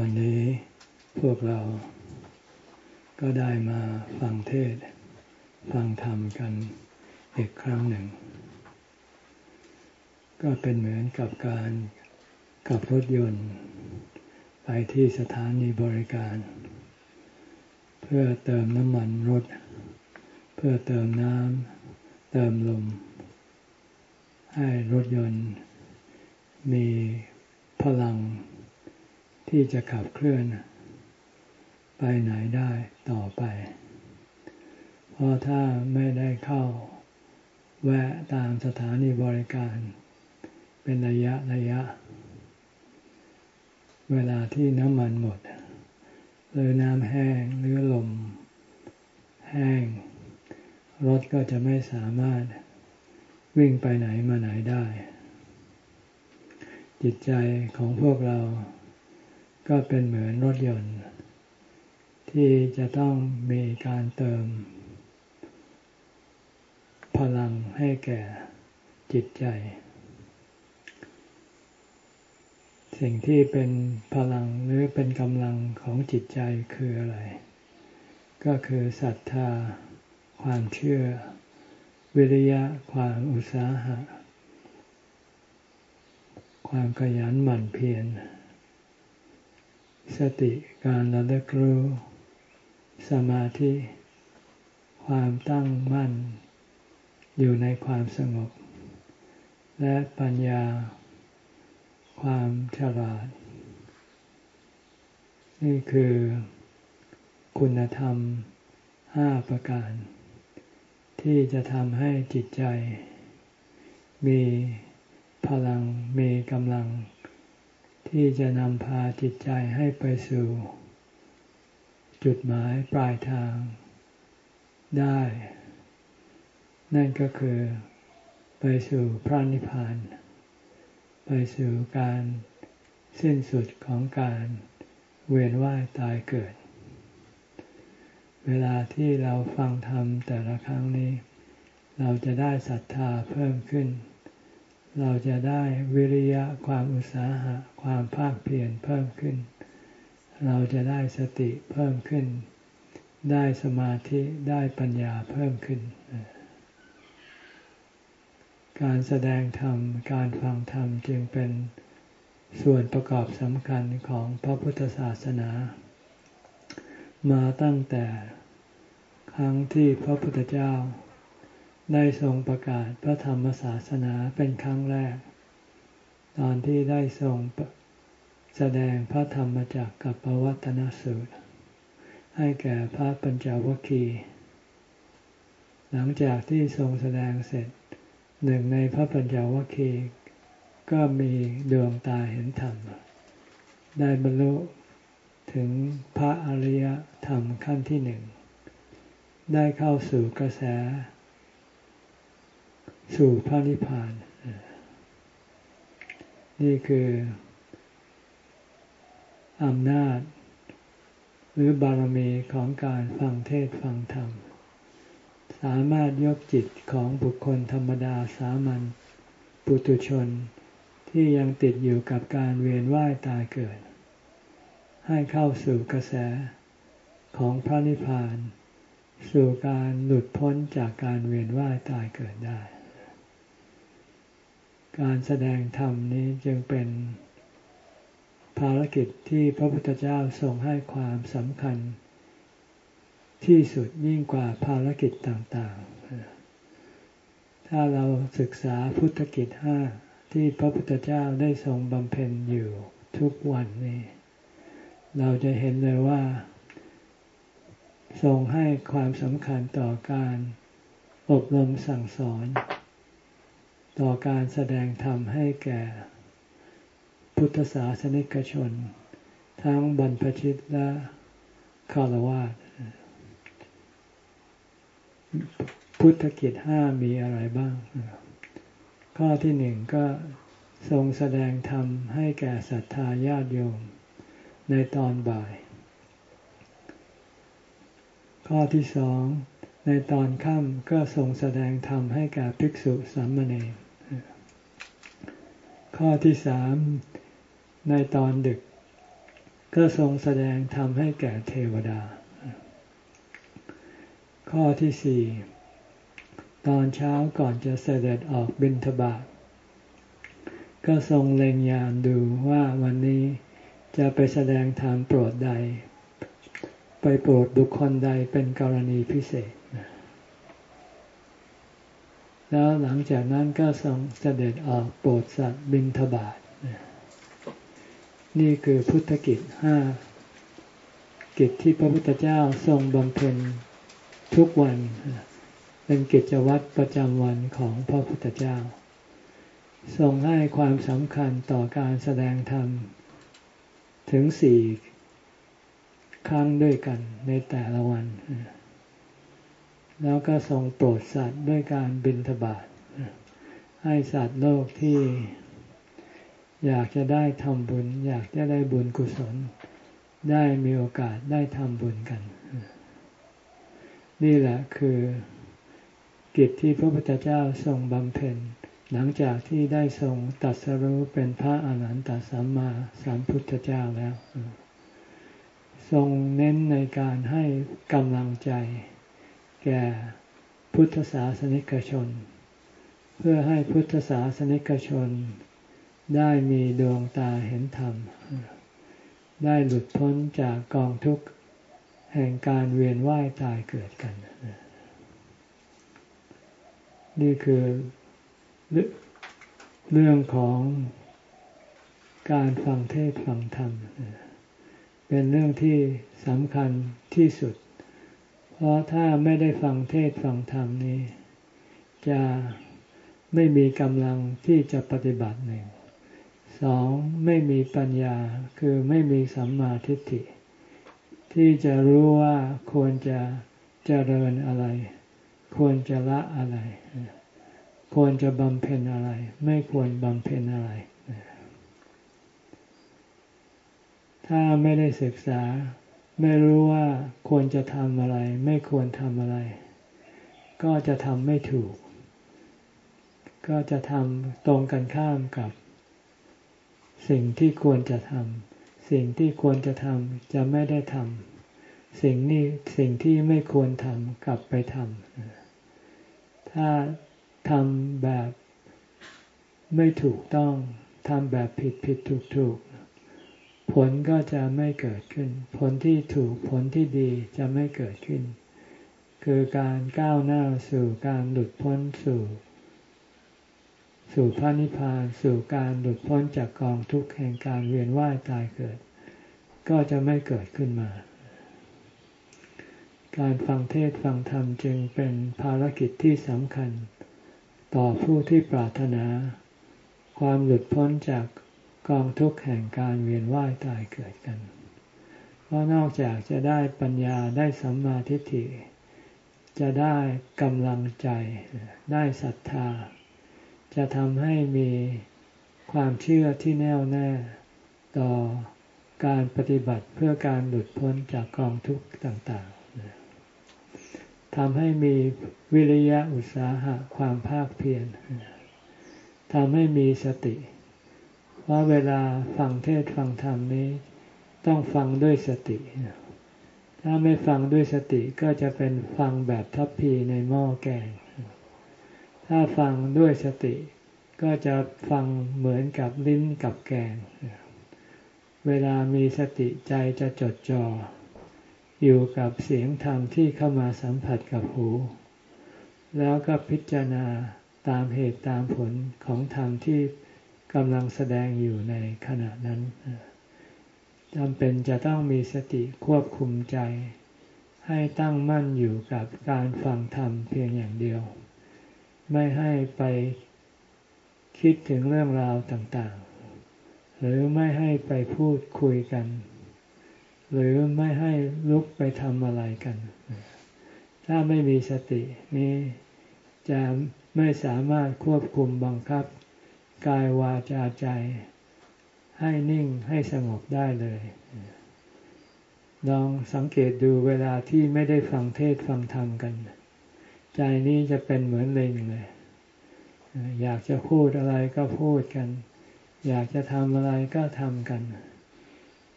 วันนี้พวกเราก็ได้มาฟังเทศ ฟังธรรมกันอีกครั้งหนึ่ง ก็เป็นเหมือนกับการกับรถยนต์ ไปที่สถานีบริการ เพื่อเติมน้ำมันรถ เพื่อเติมน้ำเติมลม ให้รถยนต์มีพลัง ที่จะขับเคลื่อน ไปไหนได้ต่อไป เพราะถ้าไม่ได้เข้า แวะตามสถานีบริการ เป็นระยะระยะ เวลาที่น้ำมันหมด หรือน้ำแห้งหรือลม แห้ง รถก็จะไม่สามารถวิ่งไปไหนมาไหนได้ จิตใจของพวกเรา ก็เป็นเหมือนรถยนต์ ที่จะต้องมีการเติม พลังให้แก่จิตใจ สิ่งที่เป็นพลังหรือเป็นกำลังของจิตใจคืออะไร ก็คือศรัทธา ความเชื่อ วิริยะ ความอุตสาหะ ความขยันหมั่นเพียร สติการระลึกรู้ สมาธิ ความตั้งมั่น อยู่ในความสงบ และปัญญา ความฉลาด นี่คือคุณธรรมห้าประการ ที่จะทำให้จิตใจ มีพลังมีกำลัง ที่จะนำพาจิตใจให้ไปสู่ จุดหมายปลายทาง ได้ นั่นก็คือไปสู่พระนิพพาน ไปสู่การสิ้นสุดของการเวียนว่ายตายเกิด เวลาที่เราฟังธรรมแต่ละครั้งนี้ เราจะได้ศรัทธาเพิ่มขึ้น เราจะได้วิริยะความอุตสาหะ ความภาคเพียรเพิ่มขึ้น เราจะได้สติเพิ่มขึ้น ได้สมาธิได้ปัญญาเพิ่มขึ้น การแสดงธรรม การฟังธรรมจึงเป็นส่วนประกอบสำคัญของพระพุทธศาสนา มาตั้งแต่ครั้งที่พระพุทธเจ้า ได้ทรงประกาศพระธรรมศาสนาเป็นครั้งแรก ตอนที่ได้ทรงแสดงพระธรรมจักกับปวัตนสูตร ให้แก่พระปัญจวัคคีย์หลังจากที่ทรงแสดงเสร็จหนึ่งในพระปัญจวัคคีย์ก็มีดวงตาเห็นธรรม ได้บรรลุถึงพระอริยธรรมขั้นที่หนึ่ง ได้เข้าสู่กระแส สู่พระนิพพาน นี่คืออำนาจ หรือบารมีของการฟังเทศฟังธรรม สามารถยกจิตของบุคคลธรรมดาสามัญปุตุชนที่ยังติดอยู่กับการเวียนว่ายตายเกิด ให้เข้าสู่กระแสของพระนิพพาน สู่การหลุดพ้นจากการเวียนว่ายตายเกิดได้ การแสดงธรรมนี้จึงเป็นภารกิจที่พระพุทธเจ้าทรงให้ความสำคัญ ที่สุดยิ่งกว่าภารกิจต่างๆ ถ้าเราศึกษาพุทธกิจห้าที่พระพุทธเจ้าได้ทรงบำเพ็ญอยู่ทุกวันนี้ เราจะเห็นเลยว่า ทรงให้ความสำคัญต่อการอบรมสั่งสอน ต่อการแสดงธรรมให้แก่ พุทธศาสนิกชน ทั้งบรรพชิตและคารวะพุทธกิจห้ามีอะไรบ้าง ข้อที่หนึ่งก็ทรงแสดงธรรมให้แก่ศรัทธาญาติโยม ในตอนบ่าย ข้อที่สองในตอนค่ำก็ทรงแสดงธรรมให้แก่ภิกษุสามเณร ข้อที่สามในตอนดึก ก็ทรงแสดงธรรมให้แก่เทวดา ข้อที่สี่ตอนเช้าก่อนจะเสด็จออกบิณฑบาตก็ทรงเล็งยานดูว่าวันนี้จะไปแสดงธรรมโปรดใด ไปโปรดบุคคลใดเป็นกรณีพิเศษ แล้วหลังจากนั้นก็ทรงเสด็จออกโปรดสัตว์บิณฑบาตนี่คือพุทธกิจห้ากิจที่พระพุทธเจ้าทรงบำเพ็ญทุกวัน เป็นกิจวัตรประจำวันของพระพุทธเจ้า ทรงให้ความสำคัญต่อการแสดงธรรม ถึงสี่ครั้งด้วยกันในแต่ละวัน แล้วก็ทรงโปรดสัตว์ด้วยการบินทบาทให้สัตว์โลกที่อยากจะได้ทำบุญ อยากจะได้บุญกุศล ได้มีโอกาสได้ทำบุญกัน นี่แหละคือกิจที่พระพุทธเจ้าทรงบำเพ็ญ หลังจากที่ได้ทรงตัดสรู้เป็นพระอาหารหันตสัมมาสัมพุทธเจ้าแล้ว ทรงเน้นในการให้กำลังใจ แก่พุทธศาสนิกชน เพื่อให้พุทธศาสนิกชน ได้มีดวงตาเห็นธรรม ได้หลุดพ้นจากกองทุกข์แห่งการเวียนว่ายตายเกิดกัน นี่คือเรื่องของการฟังเทศฟังธรรม เป็นเรื่องที่สำคัญที่สุด เพราะถ้าไม่ได้ฟังเทศฟังธรรมนี้ จะไม่มีกำลังที่จะปฏิบัติหนึ่งสองไม่มีปัญญาคือไม่มีสัมมาทิฏฐิ ที่จะรู้ว่าควรจะจะเจริญอะไร ควรจะละอะไร ควรจะบำเพ็ญอะไร ไม่ควรบำเพ็ญอะไร ถ้าไม่ได้ศึกษา ไม่รู้ว่าควรจะทำอะไร ไม่ควรทำอะไร ก็จะทำไม่ถูก ก็จะทำตรงกันข้ามกับ สิ่งที่ควรจะทำสิ่งที่ควรจะทำจะไม่ได้ทำสิ่งนี้สิ่งที่ไม่ควรทำกลับไปทำถ้าทำแบบไม่ถูกต้องทำแบบผิดผิดถูกถูก ผลก็จะไม่เกิดขึ้น ผลที่ถูกผลที่ดีจะไม่เกิดขึ้น คือการก้าวหน้าสู่การหลุดพ้นสู่ สู่พระนิพพานสู่การหลุดพ้นจากกองทุกข์แห่งการเวียนว่ายตายเกิด ก็จะไม่เกิดขึ้นมา การฟังเทศฟังธรรมจึงเป็นภารกิจที่สำคัญ ต่อผู้ที่ปรารถนา ความหลุดพ้นจาก กองทุกข์แห่งการเวียนว่ายตายเกิดกัน เพราะนอกจากจะได้ปัญญาได้สัมมาทิฏฐิ จะได้กำลังใจ ได้ศรัทธา จะทำให้มีความเชื่อที่แน่วแน่ต่อการปฏิบัติเพื่อการหลุดพ้นจากกองทุกข์ต่างๆทำให้มีวิริยะอุตสาหะความภาคเพียรทำให้มีสติ ว่าเวลาฟังเทศฟังธรรมนี้ ต้องฟังด้วยสติ ถ้าไม่ฟังด้วยสติก็จะเป็นฟังแบบทัพพีในหม้อแกง ถ้าฟังด้วยสติ ก็จะฟังเหมือนกับลิ้นกับแกง เวลามีสติใจจะจดจอ่ออยู่กับเสียงธรรมที่เข้ามาสัมผัสกับหู แล้วก็พิจารณาตามเหตุตามผลของธรรมที่ กำลังแสดงอยู่ในขณะนั้นจำเป็นจะต้องมีสติควบคุมใจ ให้ตั้งมั่นอยู่กับการฟังธรรมเพียงอย่างเดียว ไม่ให้ไปคิดถึงเรื่องราวต่างๆ หรือไม่ให้ไปพูดคุยกัน หรือไม่ให้ลุกไปทำอะไรกัน ถ้าไม่มีสตินี้จะไม่สามารถควบคุมบังคับ กายวาจาใจ ให้นิ่งให้สงบได้เลย ลองสังเกตดูเวลาที่ไม่ได้ฟังเทศฟังธรรมกัน ใจนี้จะเป็นเหมือนลิงเลย อยากจะพูดอะไรก็พูดกัน อยากจะทำอะไรก็ทำกัน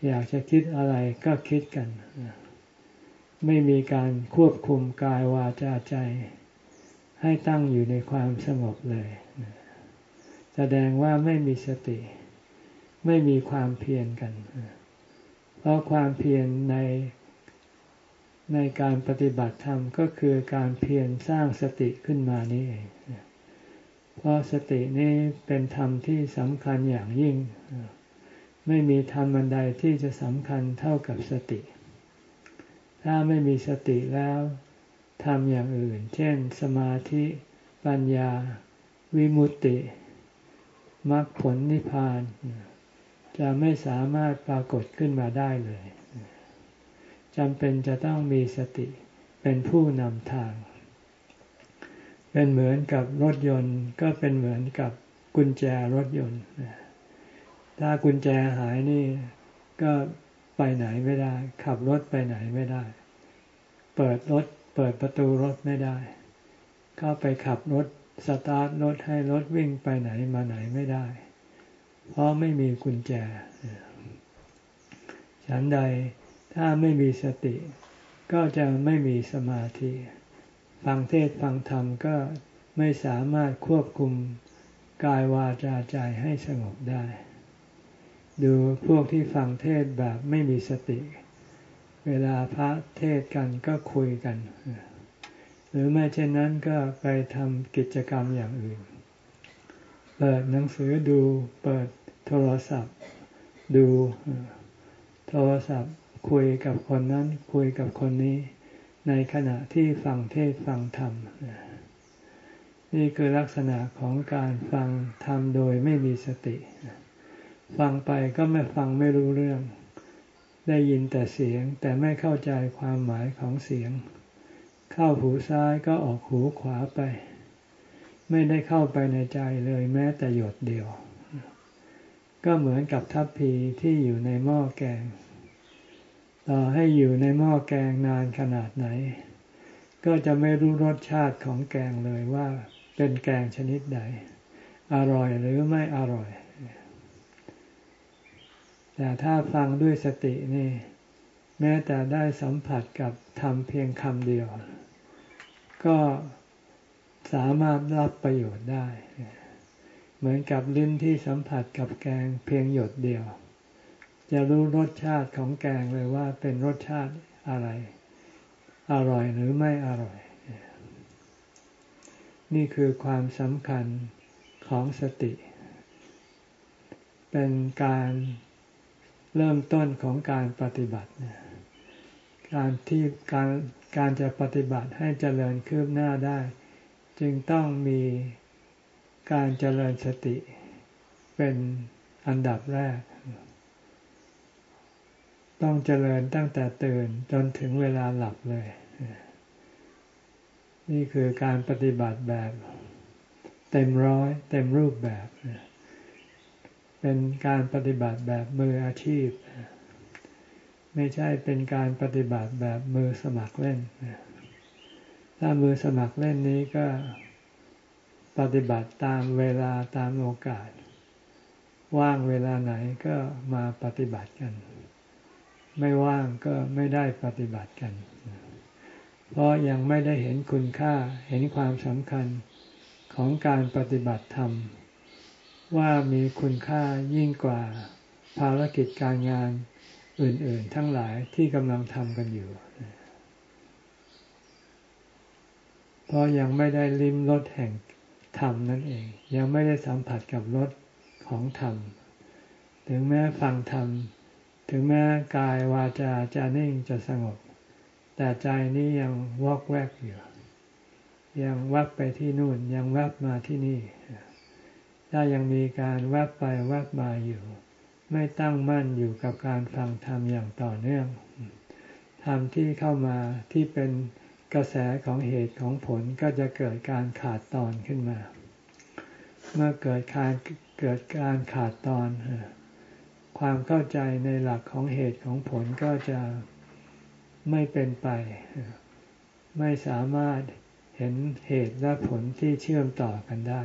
อยากจะคิดอะไรก็คิดกัน ไม่มีการควบคุมกายวาจาใจ ให้ตั้งอยู่ในความสงบเลย แสดงว่าไม่มีสติ ไม่มีความเพียรกัน เพราะความเพียรในในการปฏิบัติธรรมก็คือการเพียรสร้างสติขึ้นมานี่เอง เพราะสตินี้เป็นธรรมที่สำคัญอย่างยิ่ง ไม่มีธรรมอันใดที่จะสำคัญเท่ากับสติ ถ้าไม่มีสติแล้วทำอย่างอื่น เช่น สมาธิ ปัญญา วิมุตติ มรรคผลนิพพาน จะไม่สามารถปรากฏขึ้นมาได้เลยจำเป็นจะต้องมีสติเป็นผู้นำทาง เป็นเหมือนกับรถยนต์ก็เป็นเหมือนกับกุญแจรถยนต์ ถ้ากุญแจหายนี่ก็ไปไหนไม่ได้ ขับรถไปไหนไม่ได้ เปิดรถเปิดประตูรถไม่ได้ เข้าไปขับรถ สตาร์ทรถให้รถวิ่งไปไหนมาไหนไม่ได้ เพราะไม่มีกุญแจ ฉันใดถ้าไม่มีสติ ก็จะไม่มีสมาธิ ฟังเทศฟังธรรมก็ไม่สามารถควบคุมกายวาจาใจให้สงบได้ ดูพวกที่ฟังเทศแบบไม่มีสติ เวลาพระเทศกันก็คุยกันห รือไม่เช่นนั้นก็ไปทำกิจกรรมอย่างอื่น เปิดหนังสือดู เปิดโทรศัพท์ ดู โทรศัพท์ คุยกับคนนั้น คุยกับคนนี้ ในขณะที่ฟังเทศฟังธรรม นี่คือลักษณะของการฟังธรรมโดยไม่มีสติ ฟังไปก็ไม่ฟังไม่รู้เรื่อง ได้ยินแต่เสียงแต่ไม่เข้าใจความหมายของเสียง เข้าหูซ้ายก็ออกหูขวาไป ไม่ได้เข้าไปในใจเลยแม้แต่หยดเดียว ก็เหมือนกับทัพพีที่อยู่ในหม้อแกง ต่อให้อยู่ในหม้อแกงนานขนาดไหน ก็จะไม่รู้รสชาติของแกงเลยว่าเป็นแกงชนิดใด อร่อยหรือไม่อร่อยแต่ถ้าฟังด้วยสตินี่ แม้แต่ได้สัมผัสกับทำเพียงคำเดียว ก็สามารถรับประโยชน์ได้ เหมือนกับลิ้นที่สัมผัสกับแกงเพียงหยดเดียว จะรู้รสชาติของแกงเลยว่าเป็นรสชาติอะไร อร่อยหรือไม่อร่อย นี่คือความสำคัญของสติ เป็นการเริ่มต้นของการปฏิบัติ การที่การ การจะปฏิบัติให้เจริญคืบหน้าได้ จึงต้องมีการเจริญสติ เป็นอันดับแรก ต้องเจริญตั้งแต่ตื่นจนถึงเวลาหลับเลย นี่คือการปฏิบัติแบบ เต็มร้อยเต็มรูปแบบ เป็นการปฏิบัติแบบมืออาชีพ ไม่ใช่เป็นการปฏิบัติแบบมือสมัครเล่น ถ้ามือสมัครเล่นนี้ก็ปฏิบัติตามเวลาตามโอกาส ว่างเวลาไหนก็มาปฏิบัติกัน ไม่ว่างก็ไม่ได้ปฏิบัติกัน เพราะยังไม่ได้เห็นคุณค่าเห็นความสำคัญของการปฏิบัติธรรม ว่ามีคุณค่ายิ่งกว่าภารกิจการงาน อื่น ๆ ทั้งหลายที่กำลังทำกันอยู่ เพราะยังไม่ได้ลิ้มรสแห่งธรรมนั่นเอง ยังไม่ได้สัมผัสกับรสของธรรม ถึงแม้ฟังธรรม ถึงแม้กายวาจาจะนิ่งจะสงบ แต่ใจนี้ยังวอกแวกอยู่ ยังวับไปที่นู่น ยังวับมาที่นี่ ถ้ายังมีการวับไปวับมาอยู่ ไม่ตั้งมั่นอยู่กับการฟังธรรมอย่างต่อเนื่อง ธรรมที่เข้ามาที่เป็นกระแสของเหตุของผลก็จะเกิดการขาดตอนขึ้นมา เมื่อเกิดการเกิดการขาดตอน ความเข้าใจในหลักของเหตุของผลก็จะไม่เป็นไป ไม่สามารถเห็นเหตุและผลที่เชื่อมต่อกันได้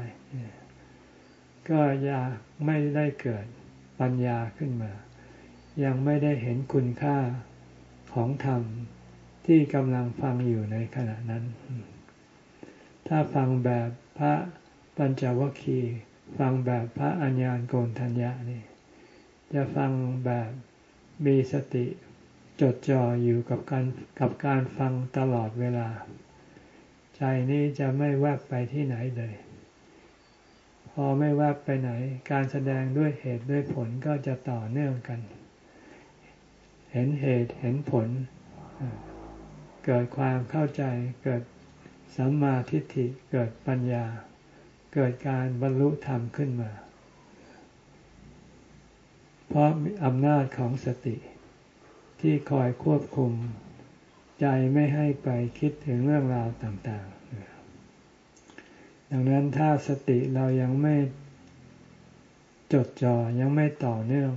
ก็อยากไม่ได้เกิด ปัญญาขึ้นมา ยังไม่ได้เห็นคุณค่าของธรรมที่กำลังฟังอยู่ในขณะนั้น ถ้าฟังแบบพระปัญจวัคคีย์ฟังแบบพระอัญญาณโกนทัญญานี่จะฟังแบบมีสติจดจ่ออยู่กับการกับการฟังตลอดเวลา ใจนี้จะไม่แวบไปที่ไหนเลย พอไม่แวบไปไหน การแสดงด้วยเหตุด้วยผลก็จะต่อเนื่องกัน เห็นเหตุเห็นผล เกิดความเข้าใจ เกิดสัมมาทิฏฐิ เกิดปัญญา เกิดการบรรลุธรรมขึ้นมา เพราะอำนาจของสติ ที่คอยควบคุม ใจไม่ให้ไปคิดถึงเรื่องราวต่างๆ ดังนั้นถ้าสติเรายังไม่จดจ่อยังไม่ต่อเนื่อง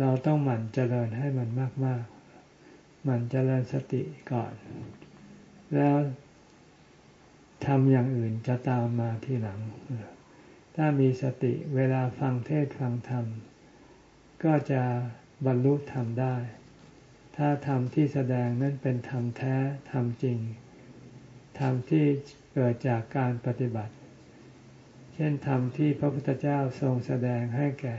เราต้องหมั่นเจริญให้มันมาก ๆ หมั่นเจริญสติก่อน แล้วทำอย่างอื่นจะตามมาทีหลัง ถ้ามีสติเวลาฟังเทศฟังธรรม ก็จะบรรลุธรรมได้ ถ้าธรรมที่แสดงนั้นเป็นธรรมแท้ธรรมจริงธรรมที่ เกิดจากการปฏิบัติ เช่นธรรมที่พระพุทธเจ้าทรงแสดงให้แก่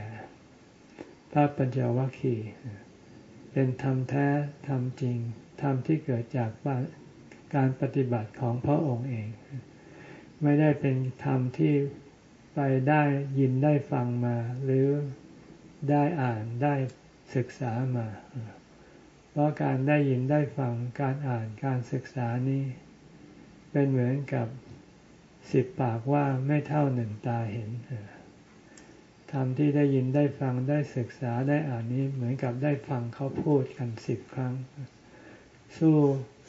พระปัญจวัคคีย์เป็นธรรมแท้ธรรมจริง ธรรมที่เกิดจากการปฏิบัติของพระองค์เอง ไม่ได้เป็นธรรมที่ไปได้ยินได้ฟังมา หรือได้อ่านได้ศึกษามา เพราะการได้ยินได้ฟังการอ่านการศึกษานี้ เป็นเหมือนกับสิบปากว่าไม่เท่าหนึ่งตาเห็นธรรมที่ได้ยินได้ฟังได้ศึกษาได้อ่านนี้เหมือนกับได้ฟังเขาพูดกันสิบครั้ง สู้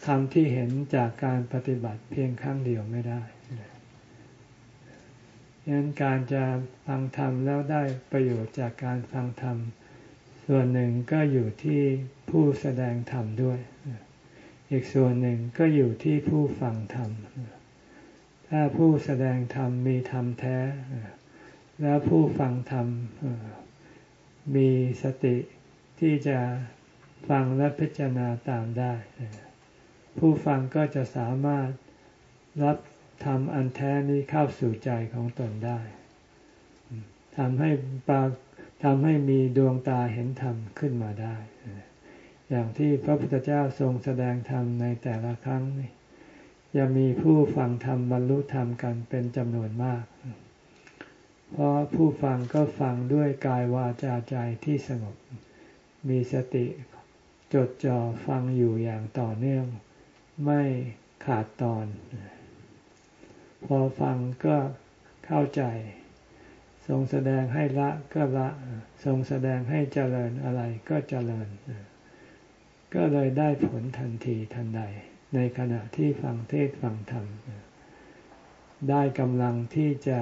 ธรรมที่เห็นจากการปฏิบัติเพียงครั้งเดียวไม่ได้ยันการจะฟังธรรมแล้วได้ประโยชน์จากการฟังธรรม ส่วนหนึ่งก็อยู่ที่ผู้แสดงธรรมด้วย อีกส่วนหนึ่งก็อยู่ที่ผู้ฟังธรรม ถ้าผู้แสดงธรรมมีธรรมแท้ แล้วผู้ฟังธรรมมีสติที่จะฟังและพิจารณาตามได้ ผู้ฟังก็จะสามารถรับธรรมอันแท้นี้เข้าสู่ใจของตนได้ทำให้ปาทำให้มีดวงตาเห็นธรรมขึ้นมาได้ อย่างที่พระพุทธเจ้าทรงแสดงธรรมในแต่ละครั้งจะมีผู้ฟังธรรมบรรลุธรรมกันเป็นจำนวนมาก เพราะผู้ฟังก็ฟังด้วยกายวาจาใจที่สงบ มีสติจดจ่อฟังอยู่อย่างต่อเนื่อง ไม่ขาดตอน พอฟังก็เข้าใจ ทรงแสดงให้ละก็ละ ทรงแสดงให้เจริญอะไรก็เจริญ ก็เลยได้ผลทันทีทันใด ในขณะที่ฟังเทศฟังธรรม ได้กำลังที่จะ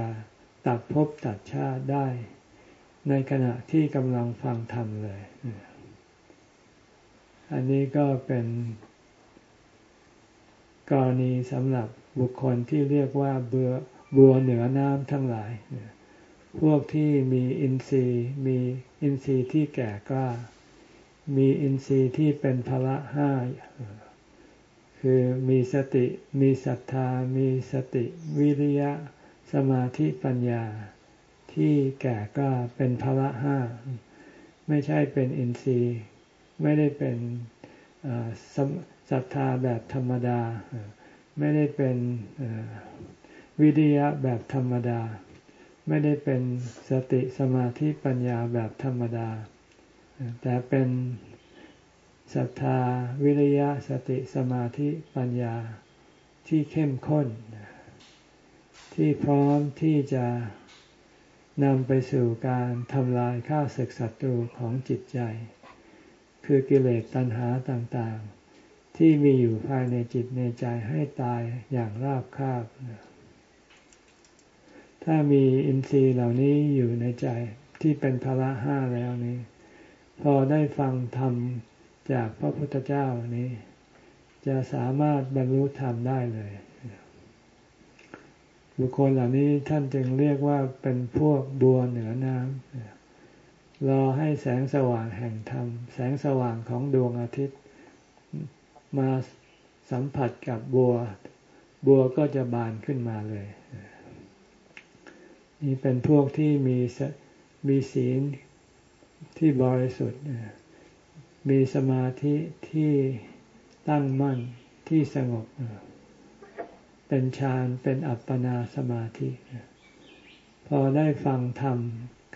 ตัดภพตัดชาติได้ ในขณะที่กำลังฟังธรรมเลย อันนี้ก็เป็น กรณีสำหรับบุคคลที่เรียกว่าเบือบัวเหนือน้ำทั้งหลาย พวกที่มีอินทรีย์มีอินทรีย์ที่แก่กล้า มีอินทรีย์ที่เป็นพละห้าคือมีสติ มีศรัทธา มีสติวิริยะ สมาธิปัญญา ที่แก่กล้าเป็นพละห้า ไม่ใช่เป็นอินทรีย์ ไม่ได้เป็นศรัทธาแบบธรรมดา ไม่ได้เป็นวิริยะแบบธรรมดา ไม่ได้เป็นสติสมาธิปัญญาแบบธรรมดา แต่เป็นศรัทธาวิริยะสติสมาธิปัญญาที่เข้มข้น ที่พร้อมที่จะนำไปสู่การทำลายข้าศึกศัตรูของจิตใจ คือกิเลสตัณหาต่างๆ ที่มีอยู่ภายในจิตในใจให้ตายอย่างราบคาบ ถ้ามีอินทรีย์เหล่านี้อยู่ในใจที่เป็นพละห้าแล้วนี้ พอได้ฟังธรรมจากพระพุทธเจ้านี้ จะสามารถบรรลุธรรมได้เลย บุคคลเหล่านี้ท่านจึงเรียกว่าเป็นพวกบัวเหนือน้ำรอให้แสงสว่างแห่งธรรม แสงสว่างของดวงอาทิตย์ มาสัมผัสกับบัว บัวก็จะบานขึ้นมาเลย นี่เป็นพวกที่มีมีศีล ที่บริสุทธิ์มีสมาธิที่ตั้งมั่นที่สงบ เป็นฌานเป็นอัปปนาสมาธิ พอได้ฟังธรรม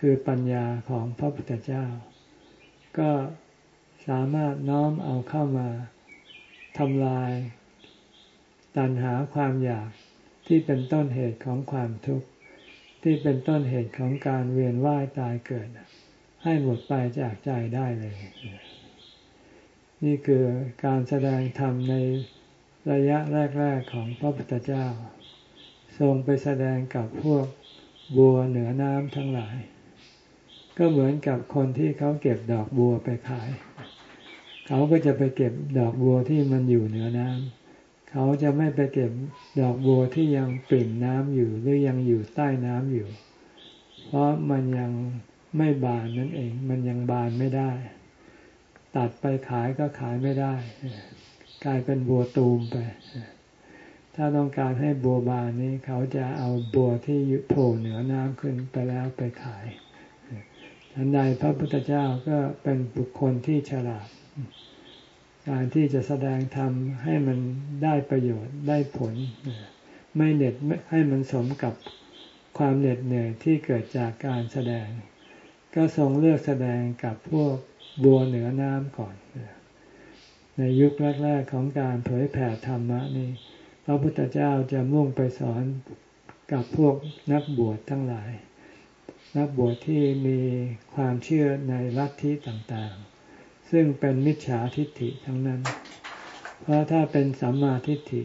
คือปัญญาของพระพุทธเจ้า ก็สามารถน้อมเอาเข้ามาทำลาย ตัณหาความอยากที่เป็นต้นเหตุของความทุกข์ ที่เป็นต้นเหตุของการเวียนว่ายตายเกิด ให้หมดไปจากใจได้เลย นี่คือการแสดงธรรมในระยะแรก ๆ ของพระพุทธเจ้า ทรงไปแสดงกับพวกบัวเหนือน้ำทั้งหลาย ก็เหมือนกับคนที่เขาเก็บดอกบัวไปขาย เขาก็จะไปเก็บดอกบัวที่มันอยู่เหนือน้ำเขาจะไม่ไปเก็บดอกบัวที่ยังปิ่มน้ำอยู่หรือยังอยู่ใต้น้ำอยู่ เพราะมันยัง ไม่บานนั่นเอง มันยังบานไม่ได้ ตัดไปขายก็ขายไม่ได้ กลายเป็นบัวตูมไป ถ้าต้องการให้บัวบานนี้ เขาจะเอาบัวที่โผล่เหนือน้ำขึ้นไปแล้วไปขายอันใดพระพุทธเจ้าก็เป็นบุคคลที่ฉลาด การที่จะแสดงธรรมให้มันได้ประโยชน์ได้ผล ไม่เหน็ดให้มันสมกับความเหน็ดเหนื่อยที่เกิดจากการแสดง ก็ทรงเลือกแสดงกับพวกบัวเหนือน้ำก่อน ในยุคแรก ๆ ของการเผยแผ่ธรรมะนี่พระพุทธเจ้าจะมุ่งไปสอนกับพวกนักบวชทั้งหลาย นักบวชที่มีความเชื่อในลัทธิต่างๆ ซึ่งเป็นมิจฉาทิฏฐิทั้งนั้น เพราะถ้าเป็นสัมมาทิฏฐิ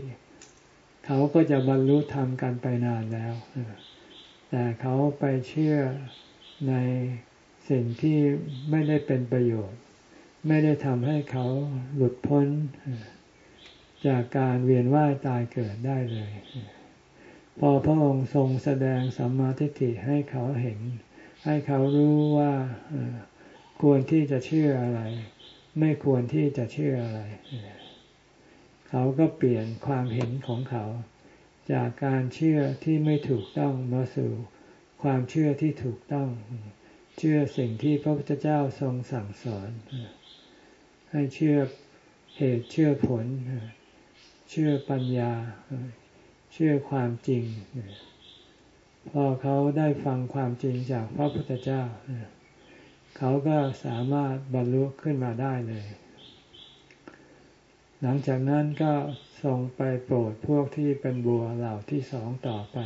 เขาก็จะบรรลุธรรมกันไปนานแล้ว แต่เขาไปเชื่อใน สิ่งที่ไม่ได้เป็นประโยชน์ ไม่ได้ทำให้เขาหลุดพ้น จากการเวียนว่ายตายเกิดได้เลย พอพระองค์ทรงแสดงสัมมาทิฏฐิให้เขาเห็น ให้เขารู้ว่าควรที่จะเชื่ออะไร ไม่ควรที่จะเชื่ออะไร เขาก็เปลี่ยนความเห็นของเขา จากการเชื่อที่ไม่ถูกต้องมาสู่ความเชื่อที่ถูกต้อง เชื่อสิ่งที่พระพุทธเจ้าทรงสั่งสอน ให้เชื่อเหตุเชื่อผล เชื่อปัญญา เชื่อความจริง พอเขาได้ฟังความจริงจากพระพุทธเจ้า เขาก็สามารถบรรลุขึ้นมาได้เลย หลังจากนั้นก็ส่งไปโปรดพวกที่เป็นบัวเหล่าที่สองต่อไป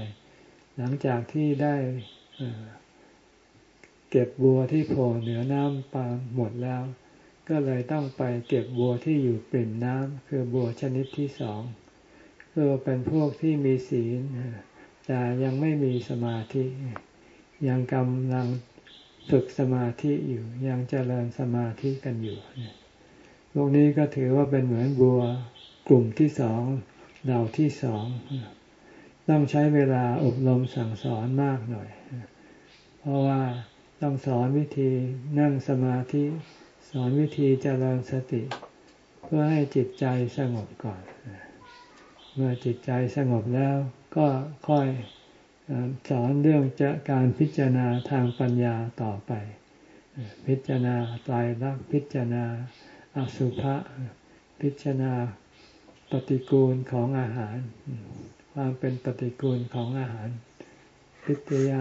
หลังจากที่ได้ เก็บบัวที่โผล่เหนือน้ำปาหมดแล้ว ก็เลยต้องไปเก็บบัวที่อยู่ปริ่มน้ำคือบัวชนิดที่สองคือเป็นพวกที่มีศีลแต่ยังไม่มีสมาธิ ยังกำลังฝึกสมาธิอยู่ยังเจริญสมาธิกันอยู่พวกนี้ก็ถือว่าเป็นเหมือนบัวกลุ่มที่สองเหล่าที่สอง ต้องใช้เวลาอบรมสั่งสอนมากหน่อย เพราะว่า ต้องสอนวิธีนั่งสมาธิ สอนวิธีเจริญสติ เพื่อให้จิตใจสงบก่อน เมื่อจิตใจสงบแล้วก็ค่อยสอนเรื่องจะการพิจารณาทางปัญญาต่อไป พิจารณาตายรักพิจารณาอสุภะพิจารณาปฏิกูลของอาหาร ความเป็นปฏิกูลของอาหาร พิจารณา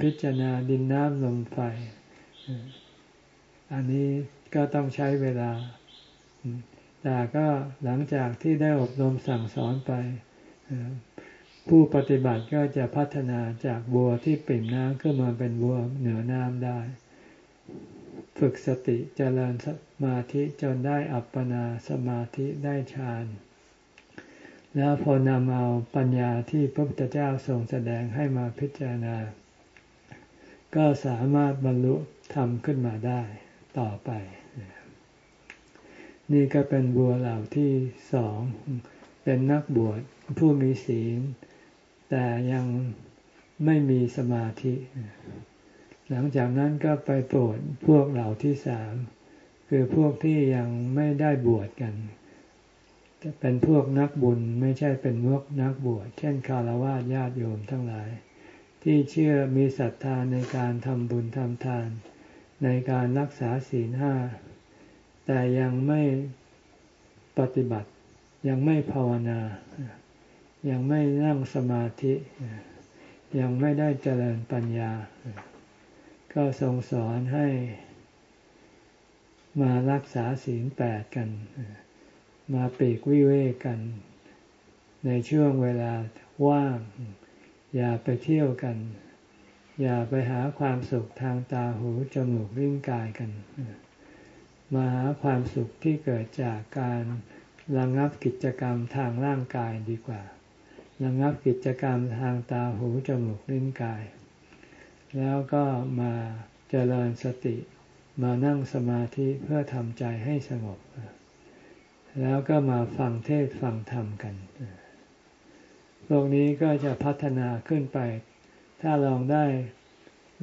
พิจารณาดินน้ำลมไฟ อันนี้ก็ต้องใช้เวลา แต่ก็หลังจากที่ได้อบรมสั่งสอนไป ผู้ปฏิบัติก็จะพัฒนาจากบัวที่ปิ่มน้ำขึ้นมาเป็นบัวเหนือน้ำได้ ฝึกสติเจริญสมาธิจนได้อัปปนาสมาธิได้ฌานแล้วพอนำเอาปัญญาที่พระพุทธเจ้าทรงแสดงให้มาพิจารณา ก็สามารถบรรลุธรรมขึ้นมาได้ต่อไป นี่ก็เป็นบัวเหล่าที่สอง เป็นนักบวชผู้มีศีล แต่ยังไม่มีสมาธิ หลังจากนั้นก็ไปโปรดพวกเหล่าที่สาม คือพวกที่ยังไม่ได้บวชกันจะเป็นพวกนักบุญไม่ใช่เป็นพวกนักบวช เช่นคารวะญาติโยมทั้งหลาย ที่เชื่อมีศรัทธาในการทำบุญทำทาน ในการรักษาศีลห้า แต่ยังไม่ปฏิบัติ ยังไม่ภาวนา ยังไม่นั่งสมาธิ ยังไม่ได้เจริญปัญญา ก็ทรงสอนให้มารักษาศีลแปดกัน มาปีกวิเวกกัน ในช่วงเวลาว่าง อย่าไปเที่ยวกัน อย่าไปหาความสุขทางตาหูจมูกลิ้นกายกัน มาหาความสุขที่เกิดจากการระงับกิจกรรมทางร่างกายดีกว่าระงับกิจกรรมทางตาหูจมูกลิ้นกาย แล้วก็มาเจริญสติมานั่งสมาธิเพื่อทำใจให้สงบ แล้วก็มาฟังเทศฟังธรรมกัน โลกนี้ก็จะพัฒนาขึ้นไป ถ้าลองได้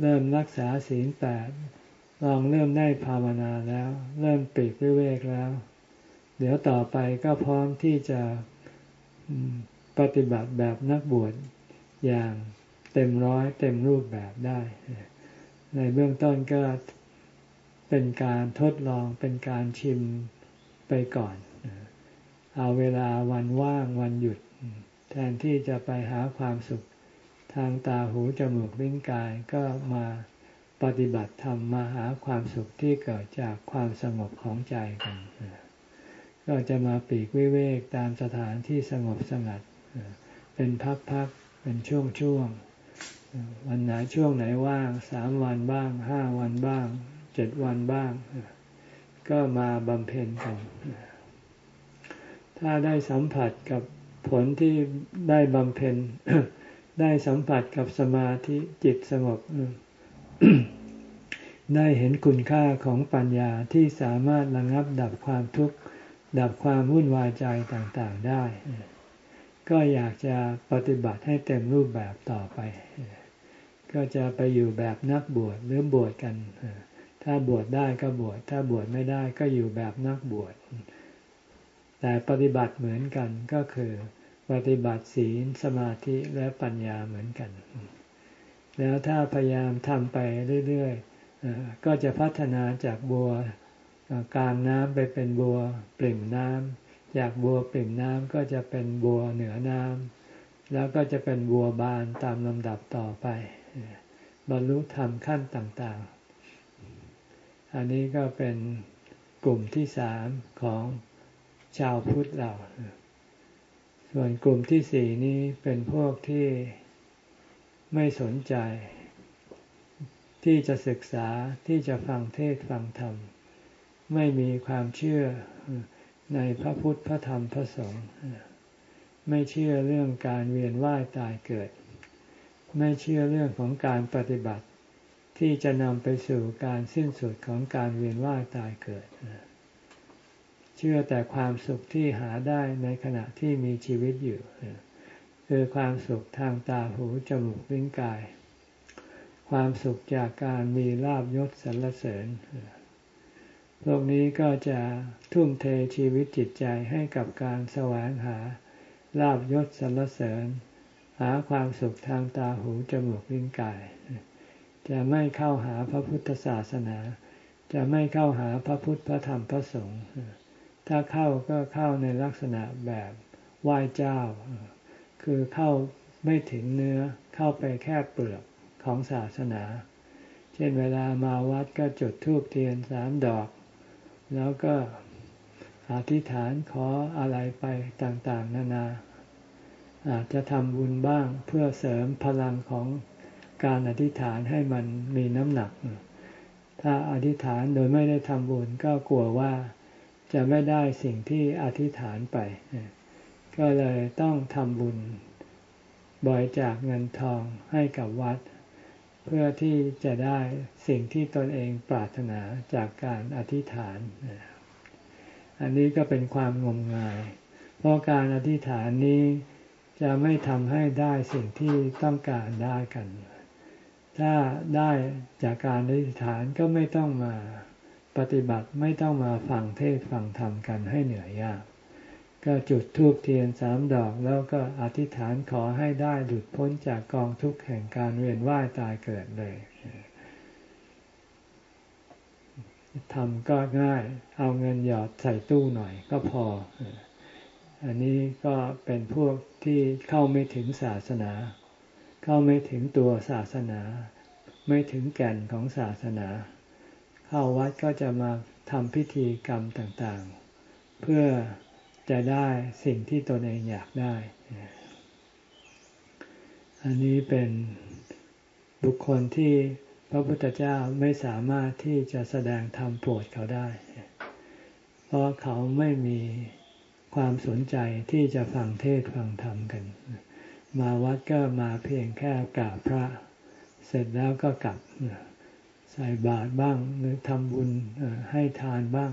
เริ่มรักษาศีลแปดลองเริ่มได้ภาวนาแล้ว เริ่มปีกวิเวกแล้ว เดี๋ยวต่อไปก็พร้อมที่จะปฏิบัติแบบนักบวชอย่างเต็มร้อยเต็มรูปแบบได้ ในเบื้องต้นก็เป็นการทดลองเป็นการชิมไปก่อน เอาเวลาวันว่างวันหยุด แทนที่จะไปหาความสุขทางตาหูจมูกลิ้นกายก็มาปฏิบัติธรรมมาหาความสุขที่เกิดจากความสงบของใจกัน ก็จะมาปีกวิเวกตามสถานที่สงบสงัด เป็นพักๆ เป็นช่วงๆ วันไหนช่วงไหนว่างสามวันบ้างห้าวันบ้างเจ็ดวันบ้าง ก็มาบำเพ็ญกัน ถ้าได้สัมผัสกับ ผลที่ได้บำเพ็ญได้สัมผัสกับสมาธิจิตสงบได้เห็นคุณค่าของปัญญาที่สามารถระงับดับความทุกข์ ดับความวุ่นวายใจต่างๆได้ ก็อยากจะปฏิบัติให้เต็มรูปแบบต่อไป ก็จะไปอยู่แบบนักบวชหรือบวชกัน ถ้าบวชได้ก็บวชถ้าบวชไม่ได้ก็อยู่แบบนักบวชแต่ปฏิบัติเหมือนกันก็คือ ปฏิบัติศีลสมาธิและปัญญาเหมือนกัน แล้วถ้าพยายามทำไปเรื่อยๆก็จะพัฒนาจากบัวกลางน้ำไปเป็นบัวปริ่มน้ำจากบัวปริ่มน้ำก็จะเป็นบัวเหนือน้ำแล้วก็จะเป็นบัวบานตามลำดับต่อไป บรรลุธรรมขั้นต่างๆ อันนี้ก็เป็นกลุ่มที่สามของชาวพุทธเรา ส่วนกลุ่มที่สี่นี้เป็นพวกที่ไม่สนใจ ที่จะศึกษาที่จะฟังเทศฟังธรรม ไม่มีความเชื่อในพระพุทธพระธรรมพระสงฆ์ไม่เชื่อเรื่องการเวียนว่ายตายเกิด ไม่เชื่อเรื่องของการปฏิบัติ ที่จะนำไปสู่การสิ้นสุดของการเวียนว่ายตายเกิด เชื่อแต่ความสุขที่หาได้ในขณะที่มีชีวิตอยู่คือความสุขทางตาหูจมูกลิ้นกาย ความสุขจากการมีลาบยศสรรเสริญพวกนี้ก็จะทุ่มเทชีวิตจิตใจให้กับการแสวงหาลาบยศสรรเสริญ หาความสุขทางตาหูจมูกลิ้นกาย จะไม่เข้าหาพระพุทธศาสนา จะไม่เข้าหาพระพุทธพระธรรมพระสงฆ์ ถ้าเข้าก็เข้าในลักษณะแบบไหว้เจ้า คือเข้าไม่ถึงเนื้อเข้าไปแค่เปลือกของศาสนา เช่นเวลามาวัดก็จุดธูปเทียนสามดอก แล้วก็อธิษฐานขออะไรไปต่างๆ นานา อาจจะทำบุญบ้างเพื่อเสริมพลังของการอธิษฐานให้มันมีน้ำหนัก ถ้าอธิษฐานโดยไม่ได้ทำบุญก็กลัวว่า จะไม่ได้สิ่งที่อธิษฐานไป ก็เลยต้องทำบุญบริจาคเงินทองให้กับวัด เพื่อที่จะได้สิ่งที่ตนเองปรารถนาจากการอธิษฐาน อันนี้ก็เป็นความงมงาย เพราะการอธิษฐานนี้จะไม่ทำให้ได้สิ่งที่ต้องการได้กันถถ้าได้จากการอธิษฐานก็ไม่ต้องมา ปฏิบัติไม่ต้องมาฟังเทศฟังธรรมกันให้เหนื่อยยาก ก็จุดธูปเทียนสามดอกแล้วก็อธิษฐานขอให้ได้หลุดพ้นจากกองทุกข์แห่งการเวียนว่ายตายเกิดเลยทำก็ง่าย เอาเงินหยอดใส่ตู้หน่อยก็พอ อันนี้ก็เป็นพวกที่เข้าไม่ถึงศาสนา เข้าไม่ถึงตัวศาสนา ไม่ถึงแก่นของศาสนา เข้าวัดก็จะมาทำพิธีกรรมต่างๆ เพื่อจะได้สิ่งที่ตนเองอยากได้ อันนี้เป็นบุคคลที่พระพุทธเจ้าไม่สามารถที่จะแสดงธรรมโปรดเขาได้ เพราะเขาไม่มีความสนใจที่จะฟังเทศฟังธรรมกัน มาวัดก็มาเพียงแค่กราบพระ เสร็จแล้วก็กลับ ใส่บาตรบ้างหรือทำบุญให้ทานบ้าง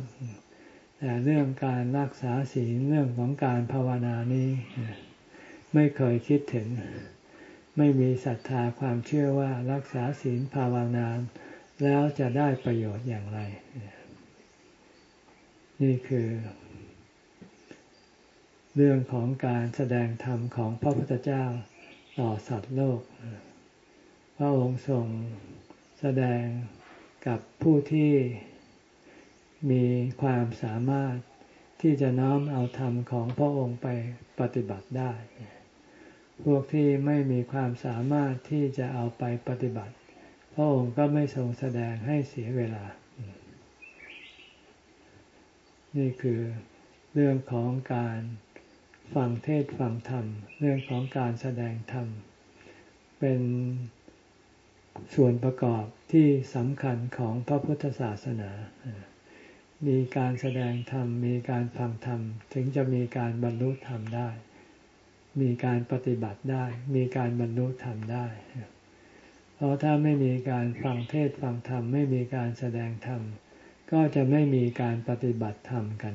แต่เรื่องการรักษาศีลเรื่องของการภาวนานี้ไม่เคยคิดถึง ไม่มีศรัทธาความเชื่อว่ารักษาศีลภาวนา แล้วจะได้ประโยชน์อย่างไร นี่คือ เรื่องของการแสดงธรรมของพระพุทธเจ้าต่อสัตว์โลก พระองค์ทรงแสดง กับผู้ที่มีความสามารถที่จะน้อมเอาธรรมของพระองค์ไปปฏิบัติได้ พวกที่ไม่มีความสามารถที่จะเอาไปปฏิบัติ พระองค์ก็ไม่ทรงแสดงให้เสียเวลา นี่คือเรื่องของการฟังเทศฟังธรรม เรื่องของการแสดงธรรม เป็น ส่วนประกอบที่สำคัญของพระพุทธศาสนา มีการแสดงธรรม มีการฟังธรรม ถึงจะมีการบรรลุธรรมได้ มีการปฏิบัติได้ มีการบรรลุธรรมได้ เพราะถ้าไม่มีการฟังเทศฟังธรรม ไม่มีการแสดงธรรม ก็จะไม่มีการปฏิบัติธรรมกัน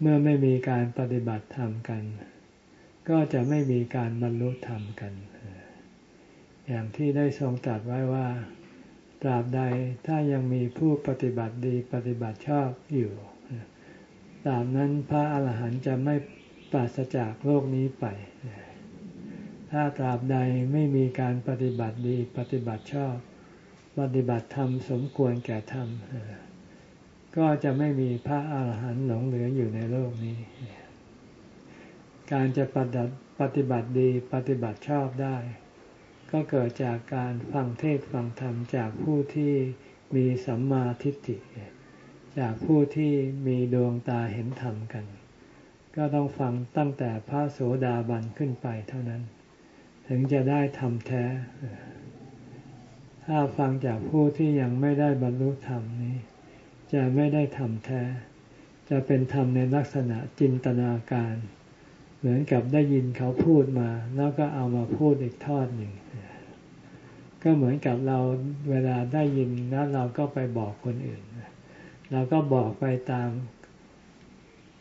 เมื่อไม่มีการปฏิบัติธรรมกัน ก็จะไม่มีการบรรลุธรรมกัน อย่างที่ได้ทรงตรัสไว้ว่า ตราบใดถ้ายังมีผู้ปฏิบัติดีปฏิบัติชอบอยู่ตราบนั้นพระอาหารหันต์จะไม่ปราศจากโลกนี้ไป ถ้าตราบใดไม่มีการปฏิบัติดีปฏิบัติชอบ ปฏิบัติธรรมสมควรแก่ธรรม ก็จะไม่มีพระอาหารหันต์หลงเหลืออยู่ในโลกนี้ การจะปฏิบัติดีปฏิบัติชอบได้ ก็เกิดจากการฟังเทศฟังธรรมจากผู้ที่มีสัมมาทิฏฐิ จากผู้ที่มีดวงตาเห็นธรรมกัน ก็ต้องฟังตั้งแต่พระโสดาบันขึ้นไปเท่านั้น ถึงจะได้ทำแท้ ถ้าฟังจากผู้ที่ยังไม่ได้บรรลุธรรมนี้ จะไม่ได้ทำแท้ จะเป็นธรรมในลักษณะจินตนาการ เหมือนกับได้ยินเขาพูดมา แล้วก็เอามาพูดอีกทอดหนึ่ง ก็เหมือนกับเราเวลาได้ยินแล้วเราก็ไปบอกคนอื่น เราก็บอกไปตาม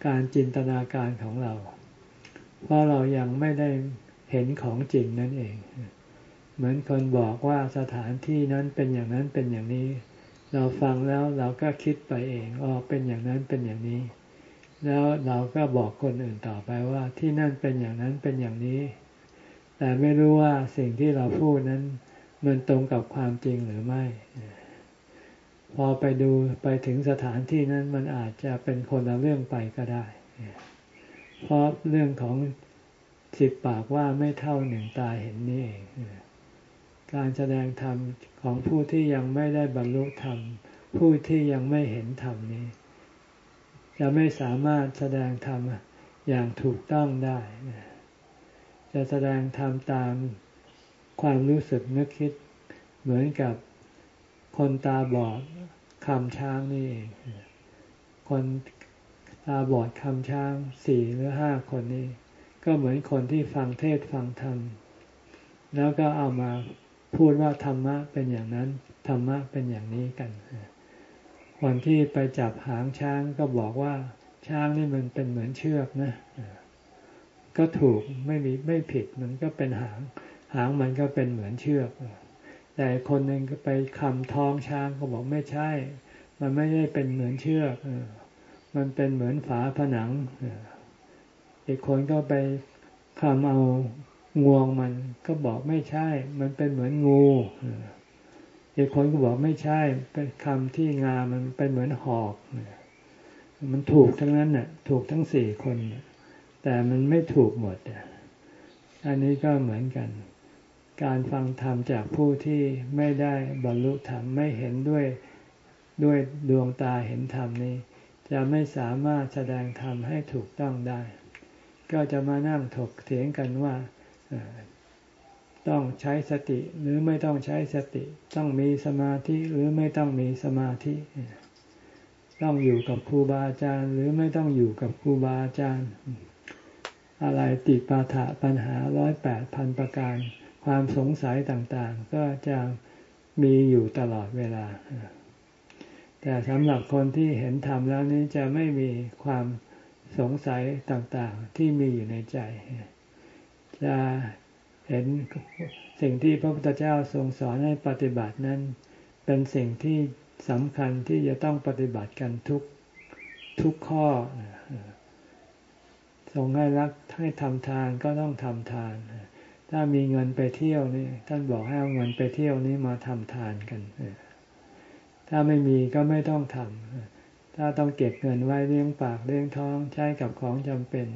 การจินตนาการของเรา เพราะเรายังไม่ได้เห็นของจริงนั่นเอง เหมือนคนบอกว่าสถานที่นั้นเป็นอย่างนั้นเป็นอย่างนี้ เราฟังแล้วเราก็คิดไปเองอ๋อเป็นอย่างนั้นเป็นอย่างนี้ แล้วเราก็บอกคนอื่นต่อไปว่าที่นั่นเป็นอย่างนั้นเป็นอย่างนี้ แต่ไม่รู้ว่าสิ่งที่เราพูดนั้น มันตรงกับความจริงหรือไม่ พอไปดูไปถึงสถานที่นั้นมันอาจจะเป็นคนละเรื่องไปก็ได้ เพราะเรื่องของสิบปากว่าไม่เท่าหนึ่งตาเห็นนี่เองการแสดงธรรมของผู้ที่ยังไม่ได้บรรลุธรรม ผู้ที่ยังไม่เห็นธรรมนี้ จะไม่สามารถแสดงธรรมอย่างถูกต้องได้ จะแสดงธรรมตามความรู้สึกนึกคิด เหมือนกับคนตาบอดคำช้างนี่เอง คนตาบอดคำช้างสี่หรือห้าคนนี้ก็เหมือนคนที่ฟังเทศฟังธรรม แล้วก็เอามาพูดว่าธรรมะเป็นอย่างนั้น ธรรมะเป็นอย่างนี้กัน คนที่ไปจับหางช้างก็บอกว่าช้างนี่มันเป็นเหมือนเชือกนะ ก็ถูกไม่มีไม่ผิดมันก็เป็นหาง หางมันก็เป็นเหมือนเชือก แต่คนหนึ่งก็ไปคำท้องช้างก็บอกไม่ใช่ มันไม่ได้เป็นเหมือนเชือกมันเป็นเหมือนฝาผนังอีกคนก็ไปคำเอางวงมันก็บอกไม่ใช่ มันเป็นเหมือนงู อีกคนก็บอกไม่ใช่เป็นคำที่งามันเป็นเหมือนหอกมันถูกทั้งนั้นน่ะถูกทั้งสี่คน แต่มันไม่ถูกหมดอันนี้ก็เหมือนกัน การฟังธรรมจากผู้ที่ไม่ได้บรรลุธรรมไม่เห็นด้วยด้วยดวงตาเห็นธรรมนี้ จะไม่สามารถแสดงธรรมให้ถูกต้องได้ ก็จะมานั่งถกเถียงกันว่า ต้องใช้สติหรือไม่ต้องใช้สติ ต้องมีสมาธิหรือไม่ต้องมีสมาธิ ต้องอยู่กับครูบาอาจารย์หรือไม่ต้องอยู่กับครูบาอาจารย์ อะไรติปาถะปัญหาร้อยแปดพันประการ ความสงสัยต่างๆ ก็จะมีอยู่ตลอดเวลา แต่สำหรับคนที่เห็นธรรมแล้วนี้จะไม่มีความสงสัยต่างๆ ที่มีอยู่ในใจ จะ เห็นสิ่งที่พระพุทธเจ้าทรงสอนให้ปฏิบัตินั้น เป็นสิ่งที่สำคัญที่จะต้องปฏิบัติกันทุกทุกข้อทรงให้รักให้ทำทานก็ต้องทำทาน ถ้ามีเงินไปเที่ยวนี่ท่านบอกให้เอาเงินไปเที่ยวนี้มาทำทานกันถ้าไม่มีก็ไม่ต้องทำถ้าต้องเก็บเงินไว้เลี้ยงปากเลี้ยงท้องใช้กับของจำเป็น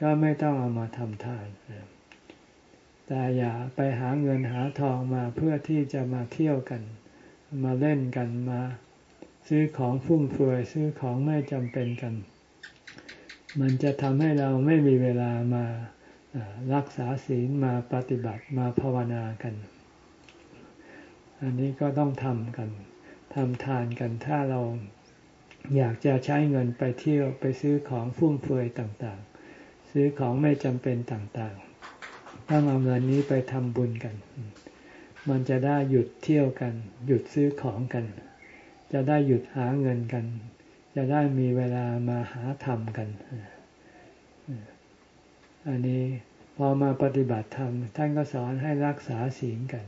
ก็ไม่ต้องเอามาทำทาน แต่อย่าไปหาเงินหาทองมาเพื่อที่จะมาเที่ยวกัน มาเล่นกันมา ซื้อของฟุ่มเฟือยซื้อของไม่จำเป็นกัน มันจะทำให้เราไม่มีเวลามารักษาศีลมาปฏิบัติมาภาวนากัน อันนี้ก็ต้องทำกันทำทานกันถ้าเราอยากจะใช้เงินไปเที่ยวไปซื้อของฟุ่มเฟือยต่างๆ ซื้อของไม่จำเป็นต่างๆ ต้องเอาเงินนี้ไปทำบุญกัน มันจะได้หยุดเที่ยวกัน หยุดซื้อของกัน จะได้หยุดหาเงินกัน จะได้มีเวลามาหาธรรมกัน อันนี้พอมาปฏิบัติธรรมท่านก็สอนให้รักษาศีลกัน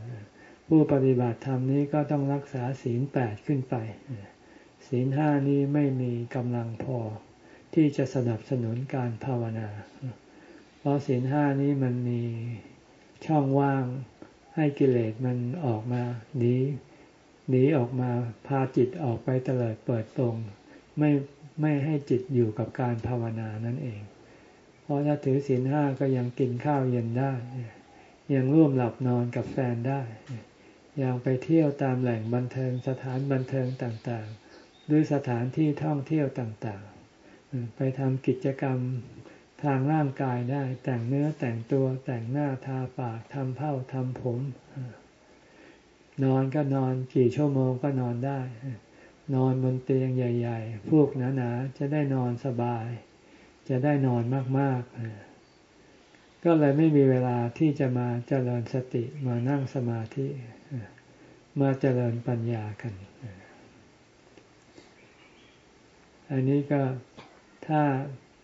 ผู้ปฏิบัติธรรมนี้ก็ต้องรักษาศีลแปดขึ้นไปศีลห้านี้ไม่มีกำลังพอที่จะสนับสนุนการภาวนา เพราะศีลห้านี้มันมีช่องว่างให้กิเลสมันออกมาหนีหนีออกมาพาจิตออกไปเตลิดเปิดตรงไม่ไม่ให้จิตอยู่กับการภาวนานั่นเอง เพราะถ้าถือศีลห้าก็ยังกินข้าวเย็นได้ ยังร่วมหลับนอนกับแฟนได้ ยังไปเที่ยวตามแหล่งบันเทิงสถานบันเทิงต่างๆ หรือสถานที่ท่องเที่ยวต่างๆ ไปทำกิจกรรม ทางร่างกายได้ แต่งเนื้อแต่งตัวแต่งหน้าทาปากทำเผ้าทำผม นอนก็นอนกี่ชั่วโมงก็นอนได้ นอนบนเตียงใหญ่ ๆ พวกหนาๆจะได้นอนสบาย จะได้นอนมากๆ ก็เลยไม่มีเวลาที่จะมาเจริญสติมานั่งสมาธิมาเจริญปัญญากัน อันนี้ก็ถ้า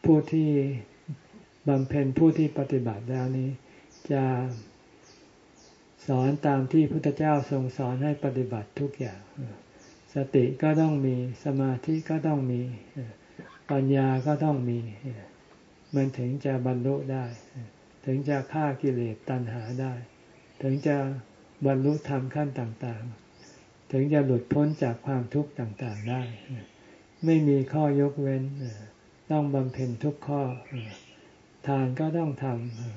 ผู้ที่ บำเพ็ญผู้ที่ปฏิบัติแล้วนี้ จะสอนตามที่พุทธเจ้าทรงสอนให้ปฏิบัติทุกอย่าง สติก็ต้องมีสมาธิก็ต้องมี ปัญญาก็ต้องมี มันถึงจะบรรลุได้ ถึงจะฆ่ากิเลสตัณหาได้ ถึงจะบรรลุธรรมขั้นต่างๆ ถึงจะหลุดพ้นจากความทุกข์ต่างๆได้ ไม่มีข้อยกเว้น ต้องบำเพ็ญทุกข้อ ทานก็ต้องท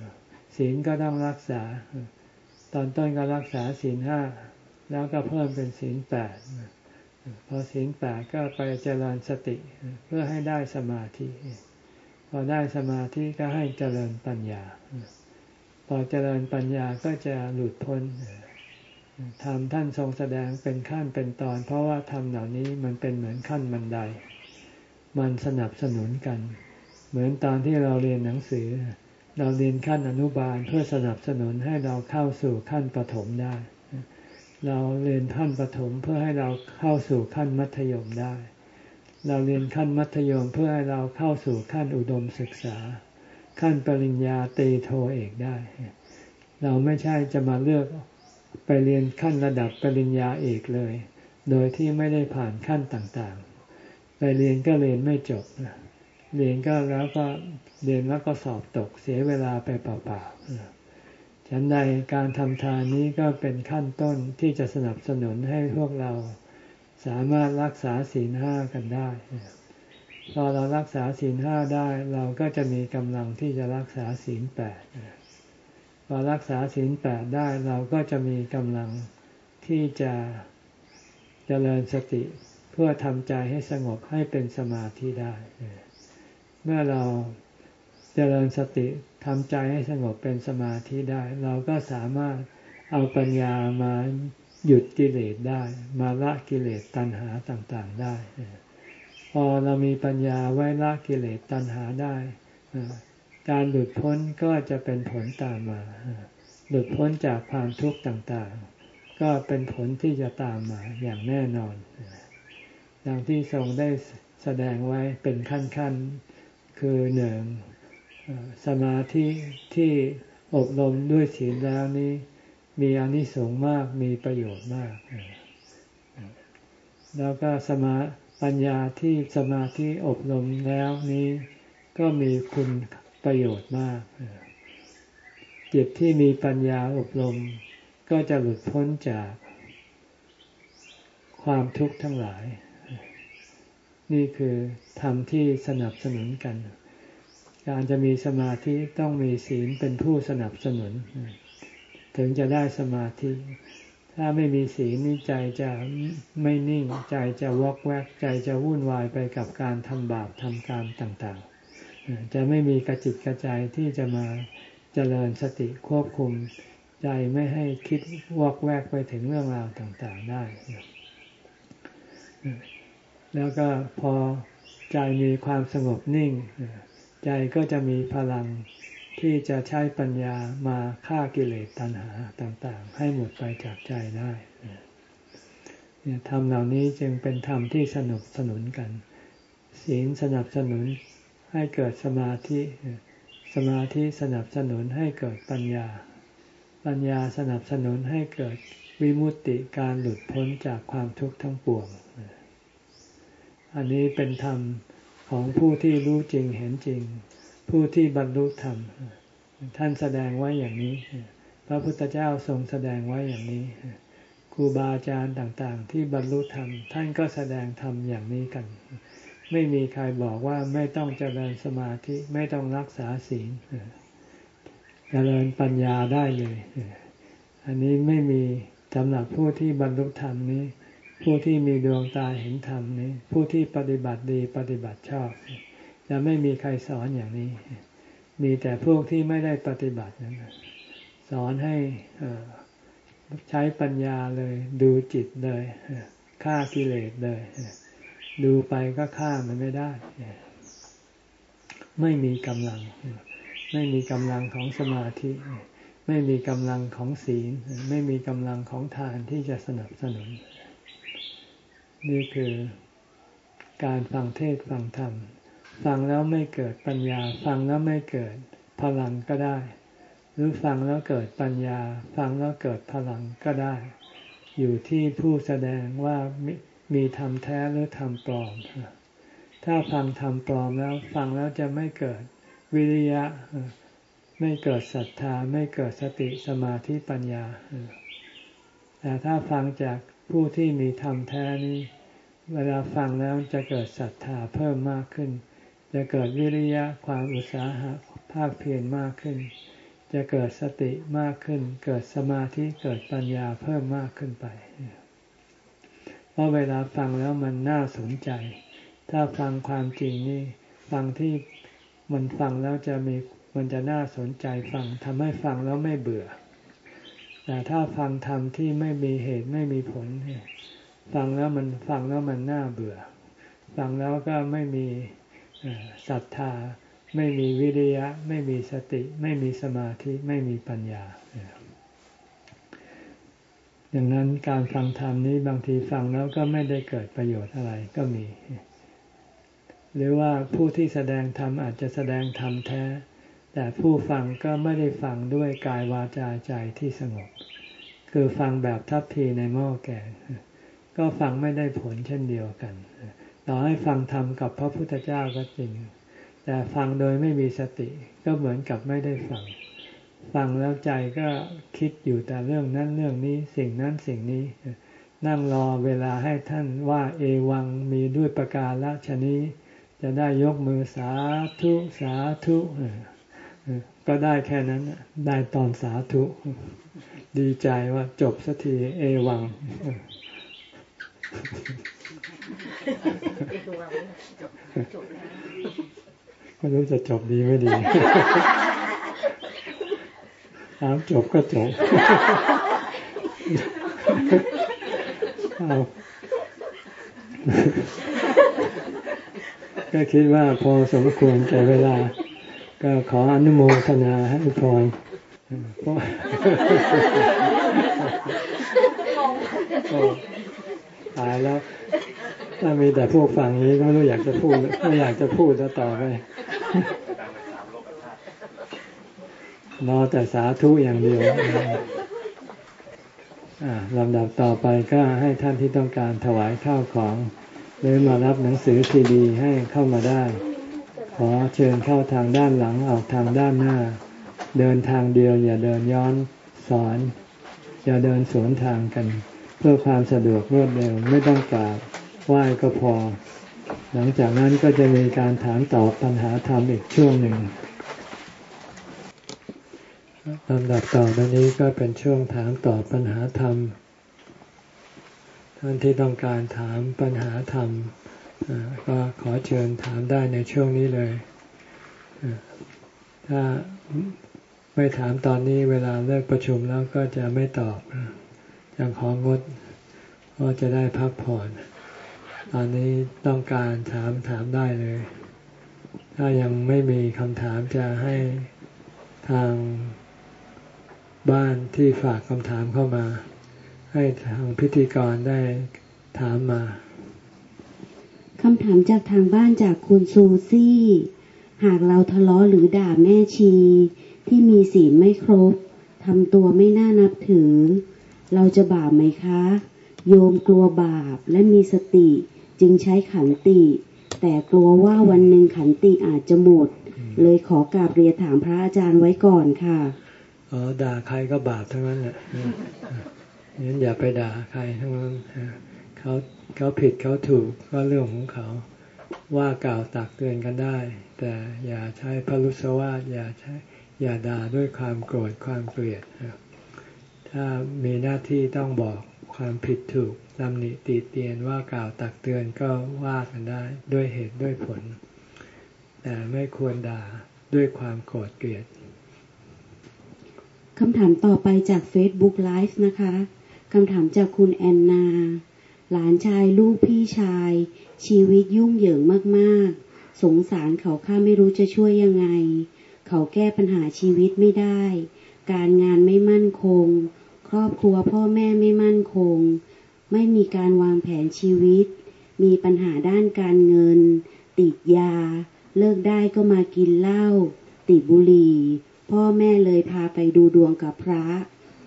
ำศีลก็ต้องรักษา ตอนต้นก็รักษาศีลห้าแล้วก็เพิ่มเป็นศีลแปดพอศีลแปดก็ไปเจริญสติเพื่อให้ได้สมาธิ พอได้สมาธิก็ให้เจริญปัญญา พอเจริญปัญญาก็จะหลุดพ้นธรรมท่านทรงแสดงเป็นขั้นเป็นตอน เพราะว่าธรรมเหล่านี้มันเป็นเหมือนขั้นบันได มันสนับสนุนกัน เหมือนตอนที่เราเรียนหนังสือ เราเรียนขั้นอนุบาลเพื่อสนับสนุนให้เราเข้าสู่ขั้นปฐมได้ เราเรียนขั้นปฐมเพื่อให้เราเข้าสู่ขั้นมัธยมได้ เราเรียนขั้นมัธยมเพื่อให้เราเข้าสู่ขั้นอุดมศึกษา ขั้นปริญญาตีโทเอกได้ เราไม่ใช่จะมาเลือกไปเรียนขั้นระดับปริญญาเอกเลย โดยที่ไม่ได้ผ่านขั้นต่างๆ ไปเรียนก็เรียนไม่จบ เรียนก็แล้วก็เรียนแล้วก็สอบตกเสียเวลาไปเปล่าๆฉันใดการทำทานนี้ก็เป็นขั้นต้นที่จะสนับสนุนให้พวกเราสามารถรักษาศีลห้ากันได้พอเรารักษาศีลห้าได้เราก็จะมีกำลังที่จะรักษาศีลแปดพอรักษาศีลแปดได้เราก็จะมีกำลังที่จะจะเจริญสติเพื่อทำใจให้สงบให้เป็นสมาธิได้ เมื่อเราจเจริญสติทำใจให้สงบเป็นสมาธิได้ เราก็สามารถเอาปัญญามาหยุดกิเลสได้ มาละกิเลสตัณหาต่างๆได้ พอเรามีปัญญาไว้ละกิเลสตัณหาได้ การหลุดพ้นก็จะเป็นผลตามมา หลุดพ้นจากความทุกข์ต่างๆ ก็เป็นผลที่จะตามมาอย่างแน่นอน ดังที่ทรงได้แสดงไว้เป็นขั้นๆ คือหนึ่งสมาธิที่อบรมด้วยศีลแล้วนี้ มีอนิสงส์มากมีประโยชน์มาก แล้วก็สมาปัญญาที่สมาธิอบรมแล้วนี้ก็มีคุณประโยชน์มากจิตที่มีปัญญาอบรม ก็จะหลุดพ้นจากความทุกข์ทั้งหลาย นี่คือธรรมที่สนับสนุนกัน การจะมีสมาธิต้องมีศีลเป็นผู้สนับสนุน ถึงจะได้สมาธิ ถ้าไม่มีศีลนี่ใจจะไม่นิ่ง ใจจะวอกแวก ใจจะวุ่นวายไปกับการทำบาปทำการมต่างๆ จะไม่มีกระจิตกระใจที่จะมาเจริญสติควบคุมใจไม่ให้คิดวอกแวกไปถึงเรื่องราวต่างๆได้ แล้วก็พอใจมีความสงบนิ่ง ใจก็จะมีพลังที่จะใช้ปัญญามาฆ่ากิเลสตัณหาต่าง ๆ ให้หมดไปจากใจได้เนี่ยธรรมเหล่านี้จึงเป็นธรรมที่สนุกสนุนกัน ศีลสนับสนุนให้เกิดสมาธิ สมาธิสนับสนุนให้เกิดปัญญา ปัญญาสนับสนุนให้เกิดวิมุตติการหลุดพ้นจากความทุกข์ทั้งปวง อันนี้เป็นธรรมของผู้ที่รู้จริงเห็นจริง ผู้ที่บรรลุธรรม ท่านแสดงไว้อย่างนี้ พระพุทธเจ้าทรงแสดงไว้อย่างนี้ครูบาอาจารย์ต่างๆ ที่บรรลุธรรม ท่านก็แสดงธรรมอย่างนี้กัน ไม่มีใครบอกว่าไม่ต้องเจริญสมาธิไม่ต้องรักษาศีลเจริญปัญญาได้เลย อันนี้ไม่มีสำหรับผู้ที่บรรลุธรรมนี้ ผู้ที่มีดวงตาเห็นธรรมนี้ ผู้ที่ปฏิบัติดีปฏิบัติชอบ จะไม่มีใครสอนอย่างนี้ มีแต่พวกที่ไม่ได้ปฏิบัตินั้นสอนให้ใช้ปัญญาเลย ดูจิตเลยฆ่ากิเลสเลย ดูไปก็ฆ่ามันไม่ได้ ไม่มีกำลัง ไม่มีกำลังของสมาธิ ไม่มีกำลังของศีล ไม่มีกำลังของทานที่จะสนับสนุน นี่คือการฟังเทศฟังธรรม ฟังแล้วไม่เกิดปัญญา ฟังแล้วไม่เกิดพลังก็ได้ หรือฟังแล้วเกิดปัญญา ฟังแล้วเกิดพลังก็ได้ อยู่ที่ผู้แสดงว่ามีธรรมแท้หรือธรรมปลอม ถ้าฟังธรรมปลอมแล้ว ฟังแล้วจะไม่เกิดวิริยะ ไม่เกิดศรัทธา ไม่เกิดสติสมาธิปัญญา แต่ถ้าฟังจาก ผู้ที่มีธรรมแท้นี้ เวลาฟังแล้วจะเกิดศรัทธาเพิ่มมากขึ้น จะเกิดวิริยะความอุตสาหะภาคเพียรมากขึ้น จะเกิดสติมากขึ้น เกิดสมาธิเกิดปัญญาเพิ่มมากขึ้นไป เพราะเวลาฟังแล้วมันน่าสนใจ ถ้าฟังความจริงนี่ฟังที่มันฟังแล้วจะมีมันจะน่าสนใจฟังทำให้ฟังแล้วไม่เบื่อ แต่ถ้าฟังธรรมที่ไม่มีเหตุไม่มีผล ฟังแล้วมันฟังแล้วมันน่าเบื่อ ฟังแล้วก็ไม่มีศรัทธา ไม่มีวิริยะ ไม่มีสติ ไม่มีสมาธิไม่มีปัญญาดังนั้นการฟังธรรมนี้บางทีฟังแล้วก็ไม่ได้เกิดประโยชน์อะไรก็มี หรือว่าผู้ที่แสดงธรรมอาจจะแสดงธรรมแท้ แต่ผู้ฟังก็ไม่ได้ฟังด้วยกายวาจาใจที่สงบ คือฟังแบบทัพทีในหม้อแกงก็ฟังไม่ได้ผลเช่นเดียวกัน ต่อให้ฟังธรรมกับพระพุทธเจ้าก็จริง แต่ฟังโดยไม่มีสติ ก็เหมือนกับไม่ได้ฟัง ฟังแล้วใจก็คิดอยู่แต่เรื่องนั้นเรื่องนี้สิ่งนั้นสิ่งนี้ นั่งรอเวลาให้ท่านว่าเอวังมีด้วยประกาศชนี้ จะได้ยกมือสาธุสาธุ ก็ได้แค่นั้นได้ตอนสาธุ ดีใจว่าจบสักทีเอวังไม่รู้จะจบดีไม่ดีถามจบก็จบก็คิดว่าพอสมควรใจเวลา ก็ขออนุโมทนาให้พรเพราะตายแล้ว ถ้ามีแต่พวกฝั่งนี้ก็ไม่รู้อยากจะพูดไม่อยากจะพูดแล้วต่อไปรอแต่สาธุอย่างเดียวลำดับต่อไปก็ให้ท่านที่ต้องการถวายข้าวของ หรือมารับหนังสือซีดีให้เข้ามาได้ ขอเชิญเข้าทางด้านหลังออกทางด้านหน้า เดินทางเดียว อย่าเดินย้อนสอน อย่าเดินสวนทางกัน เพื่อความสะดวกรวดเร็วไม่ต้องกราบไหว้ก็พอ หลังจากนั้นก็จะมีการถามตอบปัญหาธรรมอีกช่วงหนึ่งลำดับต่อไปนี้ก็เป็นช่วงถามตอบปัญหาธรรม ท่านที่ต้องการถามปัญหาธรรม ก็ขอเชิญถามได้ในช่วงนี้เลย ถ้าไม่ถามตอนนี้เวลาเลิกประชุมแล้วก็จะไม่ตอบยังของดก็จะได้พักผ่อน ตอนนี้ต้องการถามถามได้เลย ถ้ายังไม่มีคำถามจะให้ทางบ้านที่ฝากคำถามเข้ามา ให้ทางพิธีกรได้ถามมา คำถามจากทางบ้านจากคุณซูซี่ หากเราทะเลาะหรือด่าแม่ชี ที่มีศีลไม่ครบทำตัวไม่น่านับถือ เราจะบาปไหมคะ โยมกลัวบาปและมีสติ จึงใช้ขันติ แต่กลัวว่าวันหนึ่งขันติอาจจะหมด เลยขอกราบเรียนถามพระอาจารย์ไว้ก่อนค่ะอ๋อด่าใครก็บาปทั้งนั้นแหละงั้นอย่าไปด่าใครทั้งนั้นเขา เขาผิดเขาถูกก็เรื่องของเขา ว่ากล่าวตักเตือนกันได้ แต่อย่าใช้พลุสวาสอย่าใช้อย่าด่าด้วยความโกรธความเกลียด ถ้ามีหน้าที่ต้องบอกความผิดถูกตำหนิตีเตียนว่ากล่าวตักเตือนก็ว่ากันได้ด้วยเหตุด้วยผล แต่ไม่ควรด่าด้วยความโกรธเกลียดคำถามต่อไปจาก Facebook Live นะคะ คำถามจากคุณแอนนา หลานชายลูกพี่ชาย ชีวิตยุ่งเหยิงมากๆ สงสารเขาข้าไม่รู้จะช่วยยังไง เขาแก้ปัญหาชีวิตไม่ได้ การงานไม่มั่นคง ครอบครัวพ่อแม่ไม่มั่นคง ไม่มีการวางแผนชีวิต มีปัญหาด้านการเงิน ติดยา เลิกได้ก็มากินเหล้าติดบุหรี่ พ่อแม่เลยพาไปดูดวงกับพระ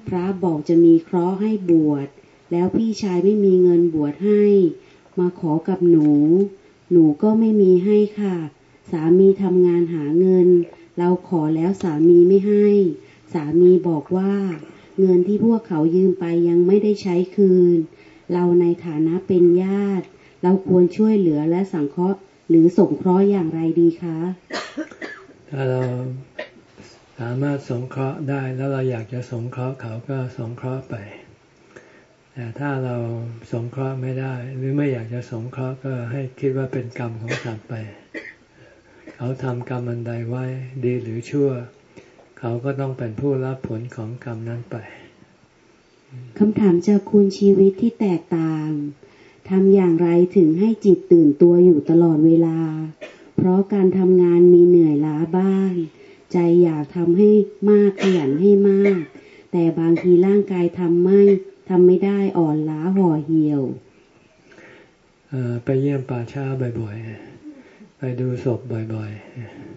พระบอกจะมีเคราะห์ให้บวช แล้วพี่ชายไม่มีเงินบวชให้ มาขอกับหนู หนูก็ไม่มีให้ค่ะ สามีทำงานหาเงิน เราขอแล้วสามีไม่ให้ สามีบอกว่า เงินที่พวกเขายืมไปยังไม่ได้ใช้คืน เราในฐานะเป็นญาติ เราควรช่วยเหลือและสังเคราะห์หรือสงเคราะห์อย่างไรดีคะ ถ้าเราสามารถสงเคราะห์ได้แล้วเราอยากจะสงเคราะห์เขาก็สงเคราะห์ไป แต่ถ้าเราสงเคราะห์ไม่ได้ หรือไม่อยากจะสงเคราะห์ก็ให้คิดว่าเป็นกรรมของสัตว์ไป เขาทำกรรมอันใดไว้ ดีหรือชั่ว เขาก็ต้องเป็นผู้รับผลของกรรมนั้นไปคำถามจากคุณชีวิตที่แตกต่างทำอย่างไรถึงให้จิตตื่นตัวอยู่ตลอดเวลา เพราะการทำงานมีเหนื่อยล้าบ้าง ใจอยากทำให้มากขยันให้มาก แต่บางทีร่างกายทำไม่ ทำไม่ได้อ่อนล้าห่อเหี่ยวไปเยี่ยมป่าช้าบ่อยๆ ไปดูศพบ่อย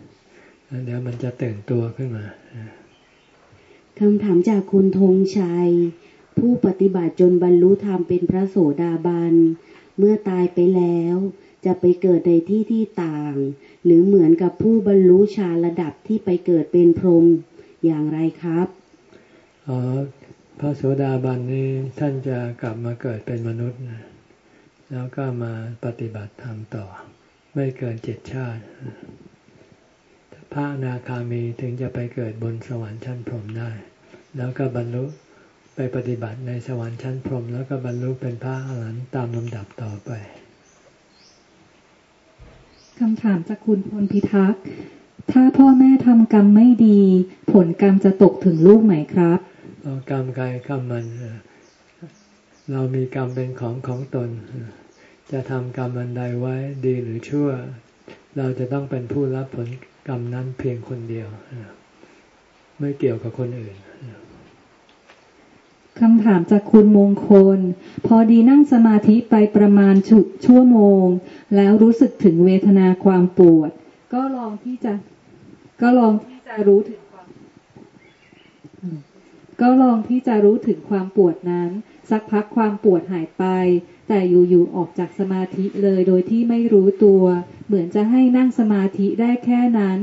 ๆ เดี๋ยวมันจะตื่นตัวขึ้นมาคำถามจากคุณธงชัย ผู้ปฏิบัติจนบรรลุธรรมเป็นพระโสดาบัน เมื่อตายไปแล้ว จะไปเกิดในที่ที่ต่าง หรือเหมือนกับผู้บรรลุฌานระดับที่ไปเกิดเป็นพรหมอย่างไรครับอ๋อ พระโสดาบันนี้ท่านจะกลับมาเกิดเป็นมนุษย์ แล้วก็มาปฏิบัติธรรมต่อ ไม่เกินเจ็ดชาติ พระนาคามีถึงจะไปเกิดบนสวรรค์ชั้นพรหมได้ แล้วก็บรรลุไปปฏิบัติในสวรรค์ชั้นพรหมแล้วก็บรรลุเป็นพระอรหันต์ตามลำดับต่อไปคำถามจากคุณพลพิทักษ์ ถ้าพ่อแม่ทำกรรมไม่ดี ผลกรรมจะตกถึงลูกไหมครับ กรรมใครกรรมมัน เรามีกรรมเป็นของของตน จะทำกรรมอันใดไว้ดีหรือชั่ว เราจะต้องเป็นผู้รับผลกรรมนั้นเพียงคนเดียว ไม่เกี่ยวกับคนอื่นคำถามจากคุณมงคล พอดีนั่งสมาธิไปประมาณช,ชั่วโมง แล้วรู้สึกถึงเวทนาความปวด ก็ลองที่จะก็ลองที่จะรู้ถึง ก็ลองที่จะรู้ถึงความปวดนั้น สักพักความปวดหายไป แต่อยู่ๆออกจากสมาธิเลยโดยที่ไม่รู้ตัว เหมือนจะให้นั่งสมาธิได้แค่นั้น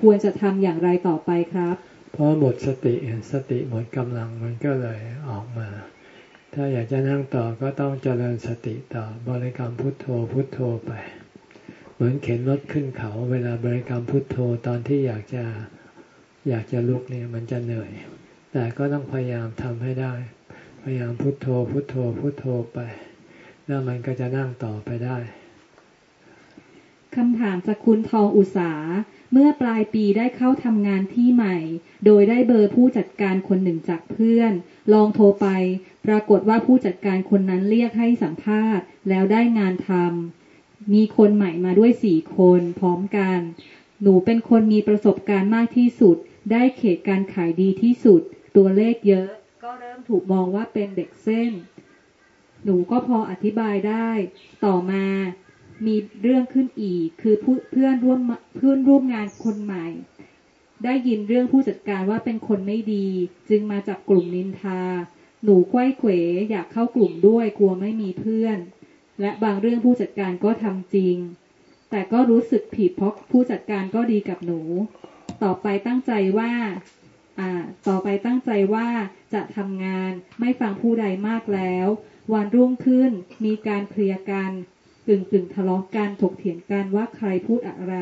ควรจะทำอย่างไรต่อไปครับ เพราะหมดสติสติหมดกำลังมันก็เลยออกมา ถ้าอยากจะนั่งต่อก็ต้องเจริญสติต่อบริกรรมพุทโธพุทโธไป เหมือนเข็นรถขึ้นเขาเวลาบริกรรมพุทโธตอนที่อยากจะอยากจะลุกเนี่ยมันจะเหนื่อย แต่ก็ต้องพยายามทำให้ได้ พยายามพุทโธ พุทโธ พุทโธไป แล้วมันก็จะนั่งต่อไปได้คำถามจากคุณทองอุสาเมื่อปลายปีได้เข้าทำงานที่ใหม่ โดยได้เบอร์ผู้จัดการคนหนึ่งจากเพื่อน ลองโทรไป ปรากฏว่าผู้จัดการคนนั้นเรียกให้สัมภาษณ์ แล้วได้งานทำมีคนใหม่มาด้วยสี่คนพร้อมกัน หนูเป็นคนมีประสบการณ์มากที่สุด ได้เขตการขายดีที่สุด ตัวเลขเยอะ ก็เริ่มถูกมองว่าเป็นเด็กเส้น หนูก็พออธิบายได้ ต่อมามีเรื่องขึ้นอีก คือเพื่อนร่วมเพื่อนร่วมงานคนใหม่ ได้ยินเรื่องผู้จัดการว่าเป็นคนไม่ดี จึงมาจากกลุ่มนินทา หนูควยเขวอยากเข้ากลุ่มด้วยกลัวไม่มีเพื่อน และบางเรื่องผู้จัดการก็ทำจริง แต่ก็รู้สึกผิดเพราะผู้จัดการก็ดีกับหนู ต่อไปตั้งใจว่า ต่อไปตั้งใจว่าจะทำงานไม่ฟังผู้ใดมากแล้ว วันรุ่งขึ้นมีการเคลียร์กันกึ่งกึ่งทะเลาะกันถกเถียงกันว่าใครพูดอะไร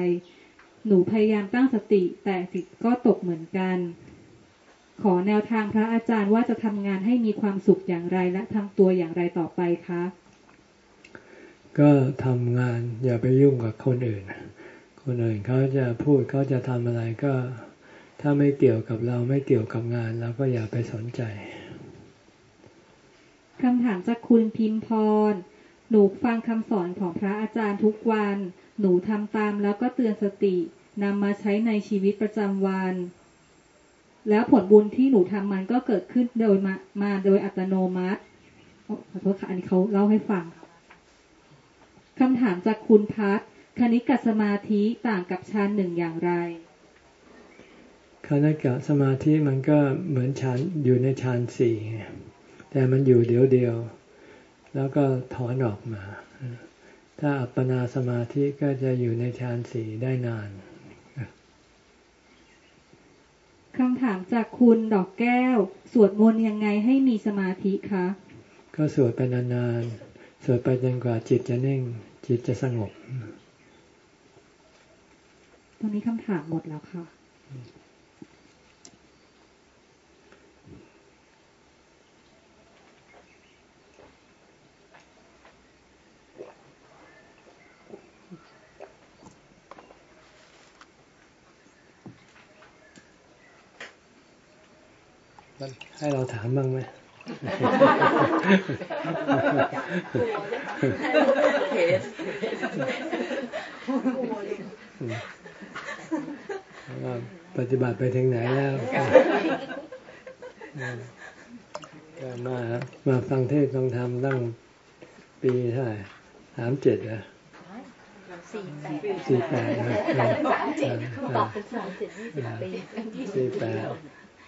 หนูพยายามตั้งสติแต่จิตก็ตกเหมือนกัน ขอแนวทางพระอาจารย์ว่าจะทำงานให้มีความสุขอย่างไรและทำตัวอย่างไรต่อไปคะ ก็ทำงานอย่าไปยุ่งกับคนอื่น คนอื่นเขาจะพูดเขาจะทำอะไรก็ ถ้าไม่เกี่ยวกับเราไม่เกี่ยวกับงานเราก็อย่าไปสนใจคำถามจากคุณพิมพร หนูฟังคำสอนของพระอาจารย์ทุกวัน หนูทำตามแล้วก็เตือนสตินำมาใช้ในชีวิตประจำวัน แล้วผลบุญที่หนูทำมันก็เกิดขึ้นโดยมามาโดยอัตโนมัติขอโทษค่ะอันนี้เขาเล่าให้ฟังคำถามจากคุณพัฒคณิกสมาธิต่างกับฌานหนึ่งอย่างไร คณิกสมาธิมันก็เหมือนฌานอยู่ในฌานสี่แต่มันอยู่เดียวเดียว แล้วก็ถอนออกมา ถ้าอัปปนาสมาธิก็จะอยู่ในฌานสี่ได้นานคำถามจากคุณดอกแก้ว สวดมนต์ยังไงให้มีสมาธิคะ ก็สวดไปนานๆ สวดไปจนกว่าจิตจะนิ่ง จิตจะสงบ ตอนนี้คำถามหมดแล้วค่ะ ให้เราถามบ้างไหมปฏิบัติไปถึงไหนแล้วก็มามาฟังเทศต้องทำตั้งปีเท่าไหร่สามเจ็ดอะสี่แปดสี่แปดนี่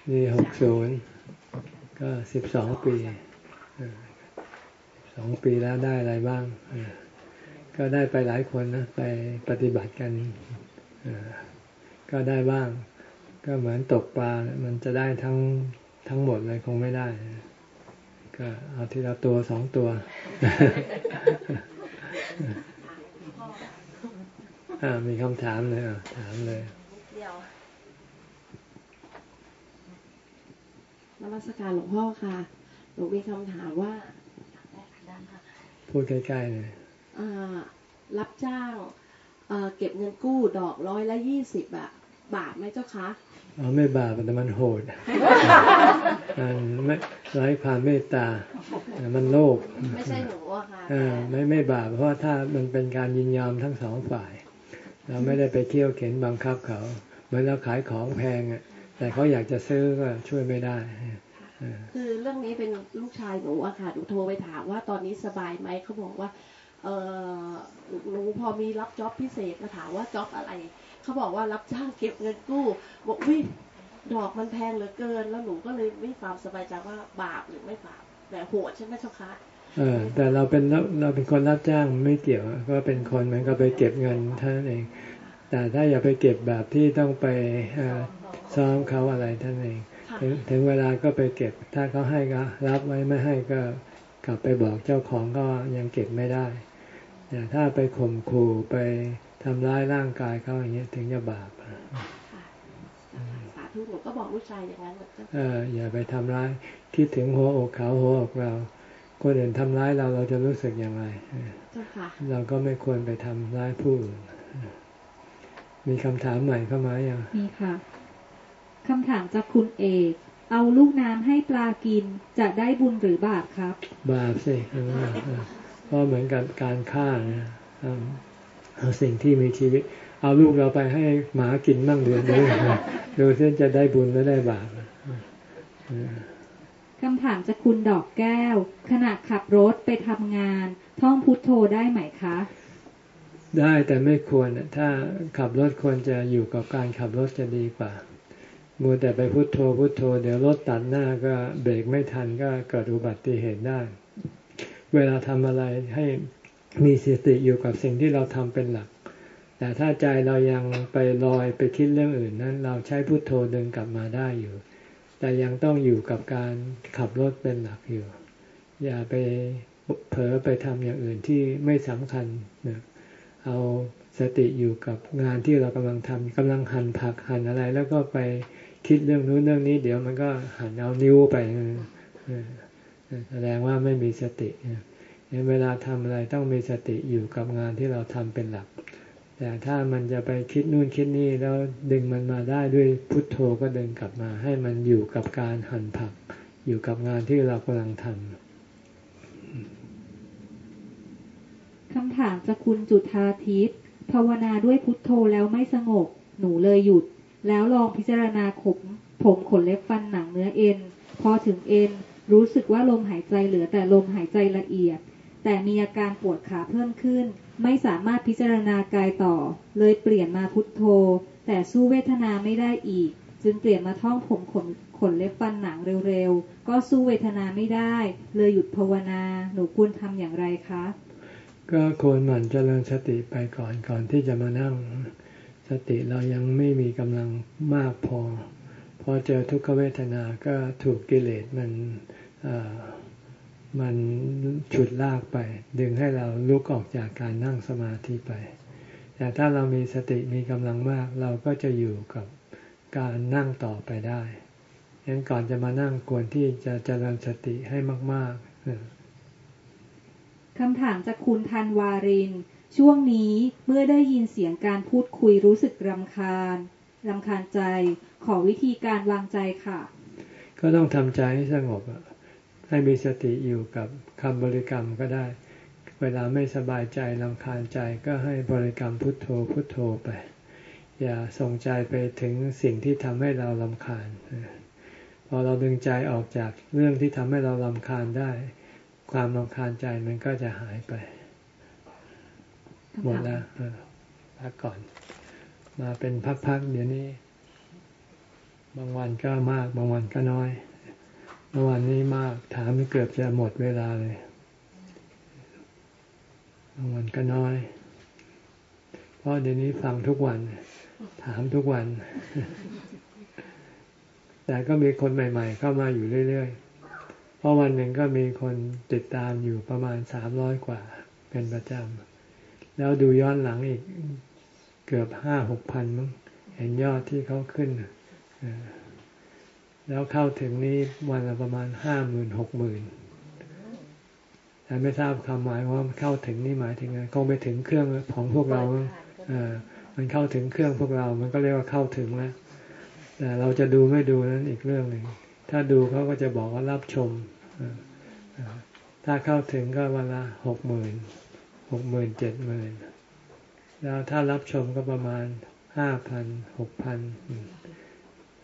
นี่หกศูนย์ก็สิบสองปีสองปีแล้วได้อะไรบ้าง ก็ได้ไปหลายคนนะ ไปปฏิบัติกัน ก็ได้บ้าง ก็เหมือนตกปลา มันจะได้ทั้งทั้งหมดเลยคงไม่ได้ ก็เอาทีละตัวสองตัวมีคำถามเลยอะถามเลย นมัสการหลวงพ่อค่ะ หนูมีคำถามว่าพูดใกล้ๆเลยรับจ้างเก็บเงินกู้ดอกร้อยละยี่สิบอะบาทไหมเจ้าคะอ๋อไม่บาปแต่มันโหดมันไม่ไร้ความเมตตา มันโลภไม่ใช่หนูอะค่ะไม่ไม่บาปเพราะถ้ามันเป็นการยินยอมทั้งสองฝ่าย เราไม่ได้ไปเที่ยวเข็นบังคับเขาเหมือนเราขายของแพงอะ แต่เขาอยากจะซื้อก็ช่วยไม่ได้คือเรื่องนี้เป็นลูกชายหนูอะค่ะหนูโทรไปถามว่าตอนนี้สบายไหมเขาบอกว่า เออหนูพอมีรับจ็อบพิเศษมาถามว่าจ็อบอะไรเขาบอกว่ารับจ้างเก็บเงินกู้ บอกวิดอกมันแพงเหลือเกิน แล้วหนูก็เลยไม่ความสบายใจว่าบาปหรือไม่บาปแต่โหดใช่ไหมเจ้าคะเออแต่เราเป็นเราเป็นคนรับจ้างไม่เกี่ยวก็เป็นคนมันก็ไปเก็บเงินเท่านั้นเอง แต่ถ้าอย่าไปเก็บแบบที่ต้องไป ซ้อมเขาอะไรท่านเองถึงถึงเวลาก็ไปเก็บ ถ้าเขาให้ก็รับไว้ไม่ให้ก็กลับไปบอกเจ้าของก็ยังเก็บไม่ได้แต่ถ้าไปข่มขู่ไปทำร้ายร่างกายเขาอย่างเงี้ยถึงจะบาปสาธุหนูก็บอกลูกชายอย่างนั้นเอออย่าไปทำร้ายคิดถึงหัวอกเขาหัวอกเราคนอื่นทำร้ายเราเราจะรู้สึกอย่างไรเราก็ไม่ควรไปทำร้ายผู้อื่นมีคำถามใหม่เข้ามาอย่างมีค่ะ คำถามจากคุณเอก เอาลูกน้ำให้ปลากินจะได้บุญหรือบาปครับ บาปสิเพราะเหมือนกับการฆ่าเนี่ยเอาสิ่งที่มีชีวิต เอาลูกเราไปให้หมากินบ้างเดือนนี้ดูเส้นจะได้บุญหรือได้บาปคำถามจากคุณดอกแก้ว ขณะขับรถไปทำงาน ท่องพุทโธได้ไหมคะ ได้แต่ไม่ควรถ้าขับรถควรจะอยู่กับการขับรถจะดีกว่า มัวแต่ไปพุโทโธพุโทโธ เดี๋ยวรถตัดหน้าก็เบรกไม่ทันก็เกิดอุบัติเหตุได้ เวลาทำอะไรให้มีสติอยู่กับสิ่งที่เราทำเป็นหลัก แต่ถ้าใจเรายังไปลอยไปคิดเรื่องอื่นนั้น เราใช้พุโทโธเดินกลับมาได้อยู่ แต่ยังต้องอยู่กับการขับรถเป็นหลักอยู่ อย่าไปเผลอไปทำอย่างอื่นที่ไม่สำคัญนะเอาสติอยู่กับงานที่เรากำลังทำกำลังหั่นผักหั่นอะไรแล้วก็ไป คิดเรื่องนู้นเรื่องนี้ เดี๋ยวมันก็หันเอานิ้วไปแสดงว่าไม่มีสติเวลาทำอะไรต้องมีสติอยู่กับงานที่เราทำเป็นหลัก แต่ถ้ามันจะไปคิดนู่นคิดนี่แล้วดึงมันมาได้ด้วยพุทโธก็ดึงกลับมา ให้มันอยู่กับการหั่นผัก อยู่กับงานที่เรากำลังทำคำถามจากคุณจุธาทิพย์ภาวนาด้วยพุทโธแล้วไม่สงบหนูเลยหยุด แล้วลองพิจารณาขมผมขนเล็บฟันหนังเนื้อเอ็น พอถึงเอ็น รู้สึกว่าลมหายใจเหลือแต่ลมหายใจละเอียด แต่มีอาการปวดขาเพิ่มขึ้น ไม่สามารถพิจารณากายต่อ เลยเปลี่ยนมาพุทโธ แต่สู้เวทนาไม่ได้อีก จึงเปลี่ยนมาท่องผมขนขนเล็บฟันหนังเร็วๆ ก็สู้เวทนาไม่ได้ เลยหยุดภาวนาหนูควรทำอย่างไรคะ ก็ควรหมั่นเจริญสติไปก่อนก่อนที่จะมานั่ง สติเรายังไม่มีกำลังมากพอ พอเจอทุกขเวทนาก็ถูกกิเลสมันมันฉุดลากไป ดึงให้เราลุกออกจากการนั่งสมาธิไป แต่ถ้าเรามีสติมีกำลังมาก เราก็จะอยู่กับการนั่งต่อไปได้ยังก่อนจะมานั่งควรที่จะเจริญสติให้มาก ๆคำถามจากคุณธันวาริน ช่วงนี้เมื่อได้ยินเสียงการพูดคุยรู้สึกรำคาญรำคาญใจ ขอวิธีการวางใจค่ะ ก็ต้องทำใจให้สงบให้มีสติอยู่กับคำบริกรรมก็ได้ เวลาไม่สบายใจรำคาญใจก็ให้บริกรรมพุทโธพุทโธไป อย่าส่งใจไปถึงสิ่งที่ทำให้เราลำคาญ พอเราดึงใจออกจากเรื่องที่ทำให้เราลำคาญได้ ความลำคาญใจมันก็จะหายไป หมดแล้วพักก่อน มาเป็นพักๆเดี๋ยวนี้ บางวันก็มาก บางวันก็น้อยเมื่อวานนี้มากถามเกือบจะหมดเวลาเลยบางวันก็น้อย เพราะเดี๋ยวนี้ฟังทุกวัน ถามทุกวัน แต่ก็มีคนใหม่ ๆ เข้ามาอยู่เรื่อยๆ เพราะวันหนึ่งก็มีคนติดตามอยู่ประมาณสามร้อยกว่าเป็นประจำ แล้วดูย้อนหลังอีกเกือบห้าหกพันมั้งเห็นยอดที่เขาขึ้น แล้วเข้าถึงนี้วันละประมาณห้าหมื่นหกหมื่นแต่ไม่ทราบคำหมายว่าเข้าถึงนี่หมายถึงไงคงไปถึงเครื่องของพวกเราเออมันเข้าถึงเครื่องพวกเรา มันก็เรียกว่าเข้าถึงแล้วแต่เราจะดูไม่ดูนั้นอีกเรื่องหนึ่งถ้าดูเขาก็จะบอกว่ารับชมถ้าเข้าถึงก็วันละหกหมื่น หกหมื่นเจ็ดหมื่นแล้วถ้ารับชมก็ประมาณห้าพันหกพัน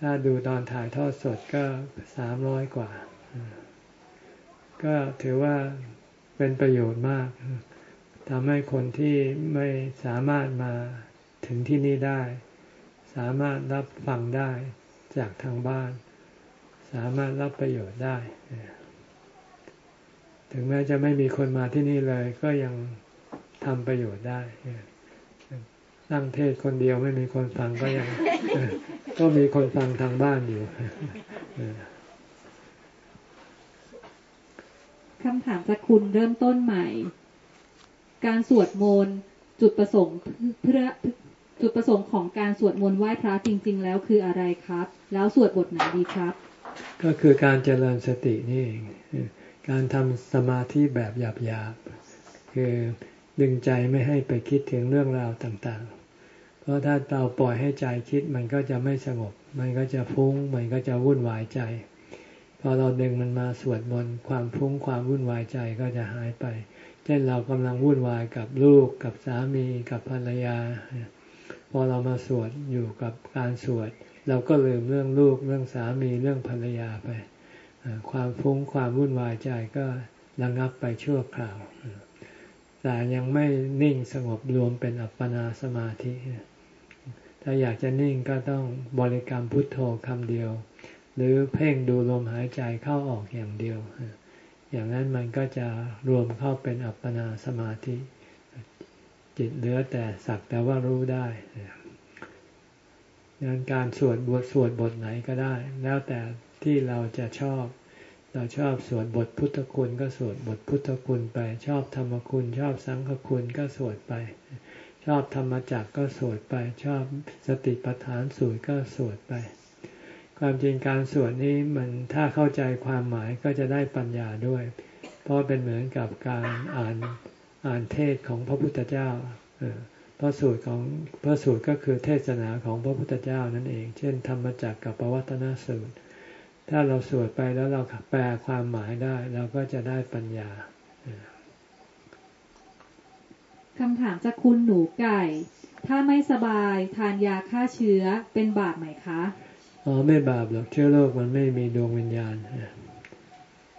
ถ้าดูตอนถ่ายทอดสดก็สามร้อยกว่า ก็ถือว่าเป็นประโยชน์มากทำให้คนที่ไม่สามารถมาถึงที่นี่ได้ สามารถรับฟังได้จากทางบ้าน สามารถรับประโยชน์ได้ ถึงแม้จะไม่มีคนมาที่นี่เลย ก็ยัง ทำประโยชน์ได้นั่งเทศคนเดียวไม่มีคนฟังก็ยังก็มีคนฟังทางบ้านอยู่คำถามจากคุณเริ่มต้นใหม่ การสวดมนต์จุดประสงค์เพื่อจุดประสงค์ของการสวดมนต์ไหว้พระจริง ๆ แล้วคืออะไรครับ แล้วสวดบทไหนดีครับ ก็คือการเจริญสตินี่เองการทำสมาธิแบบหยาบๆคือ ดึงใจไม่ให้ไปคิดถึงเรื่องราวต่างๆ เพราะถ้าเราปล่อยให้ใจคิดมันก็จะไม่สงบ มันก็จะฟุ้ง มันก็จะวุ่นวายใจ พอเราดึงมันมาสวดมนต์ความฟุ้งความวุ่นวายใจก็จะหายไป เช่นเรากำลังวุ่นวายกับลูกกับสามีกับภรรยา พอเรามาสวดอยู่กับการสวด เราก็ลืมเรื่องลูกเรื่องสามีเรื่องภรรยาไป ความฟุ้งความวุ่นวายใจก็ระงับไปชั่วคราว แต่ยังไม่นิ่งสงบรวมเป็นอัปปนาสมาธิ ถ้าอยากจะนิ่งก็ต้องบริกรรมพุทโธคำเดียว หรือเพ่งดูลมหายใจเข้าออกอย่างเดียว อย่างนั้นมันก็จะรวมเข้าเป็นอัปปนาสมาธิ จิตเหลือแต่สักแต่ว่ารู้ได้ดังนั้นการสวดบทสวดบทไหนก็ได้ แล้วแต่ที่เราจะชอบ เราชอบสวดบทพุทธคุณก็สวดบทพุทธคุณไป ชอบธรรมคุณ ชอบสังฆคุณก็สวดไป ชอบธรรมจักก็สวดไป ชอบสติปัฏฐานสูตรก็สวดไป ความจริงการสวดนี้มันถ้าเข้าใจความหมายก็จะได้ปัญญาด้วย เพราะเป็นเหมือนกับการอ่านอ่านเทศของพระพุทธเจ้าพระสูตรของพระสูตรก็คือเทศนาของพระพุทธเจ้านั่นเอง เช่น ธรรมจักกับปวัตนสูตร ถ้าเราสวดไปแล้วเราแปลความหมายได้ เราก็จะได้ปัญญาคำถามจากคุณหนูไก่ ถ้าไม่สบายทานยาฆ่าเชื้อเป็นบาปไหมคะ อ๋อไม่บาปหรอกเชื้อโรคมันไม่มีดวงวิญญาณ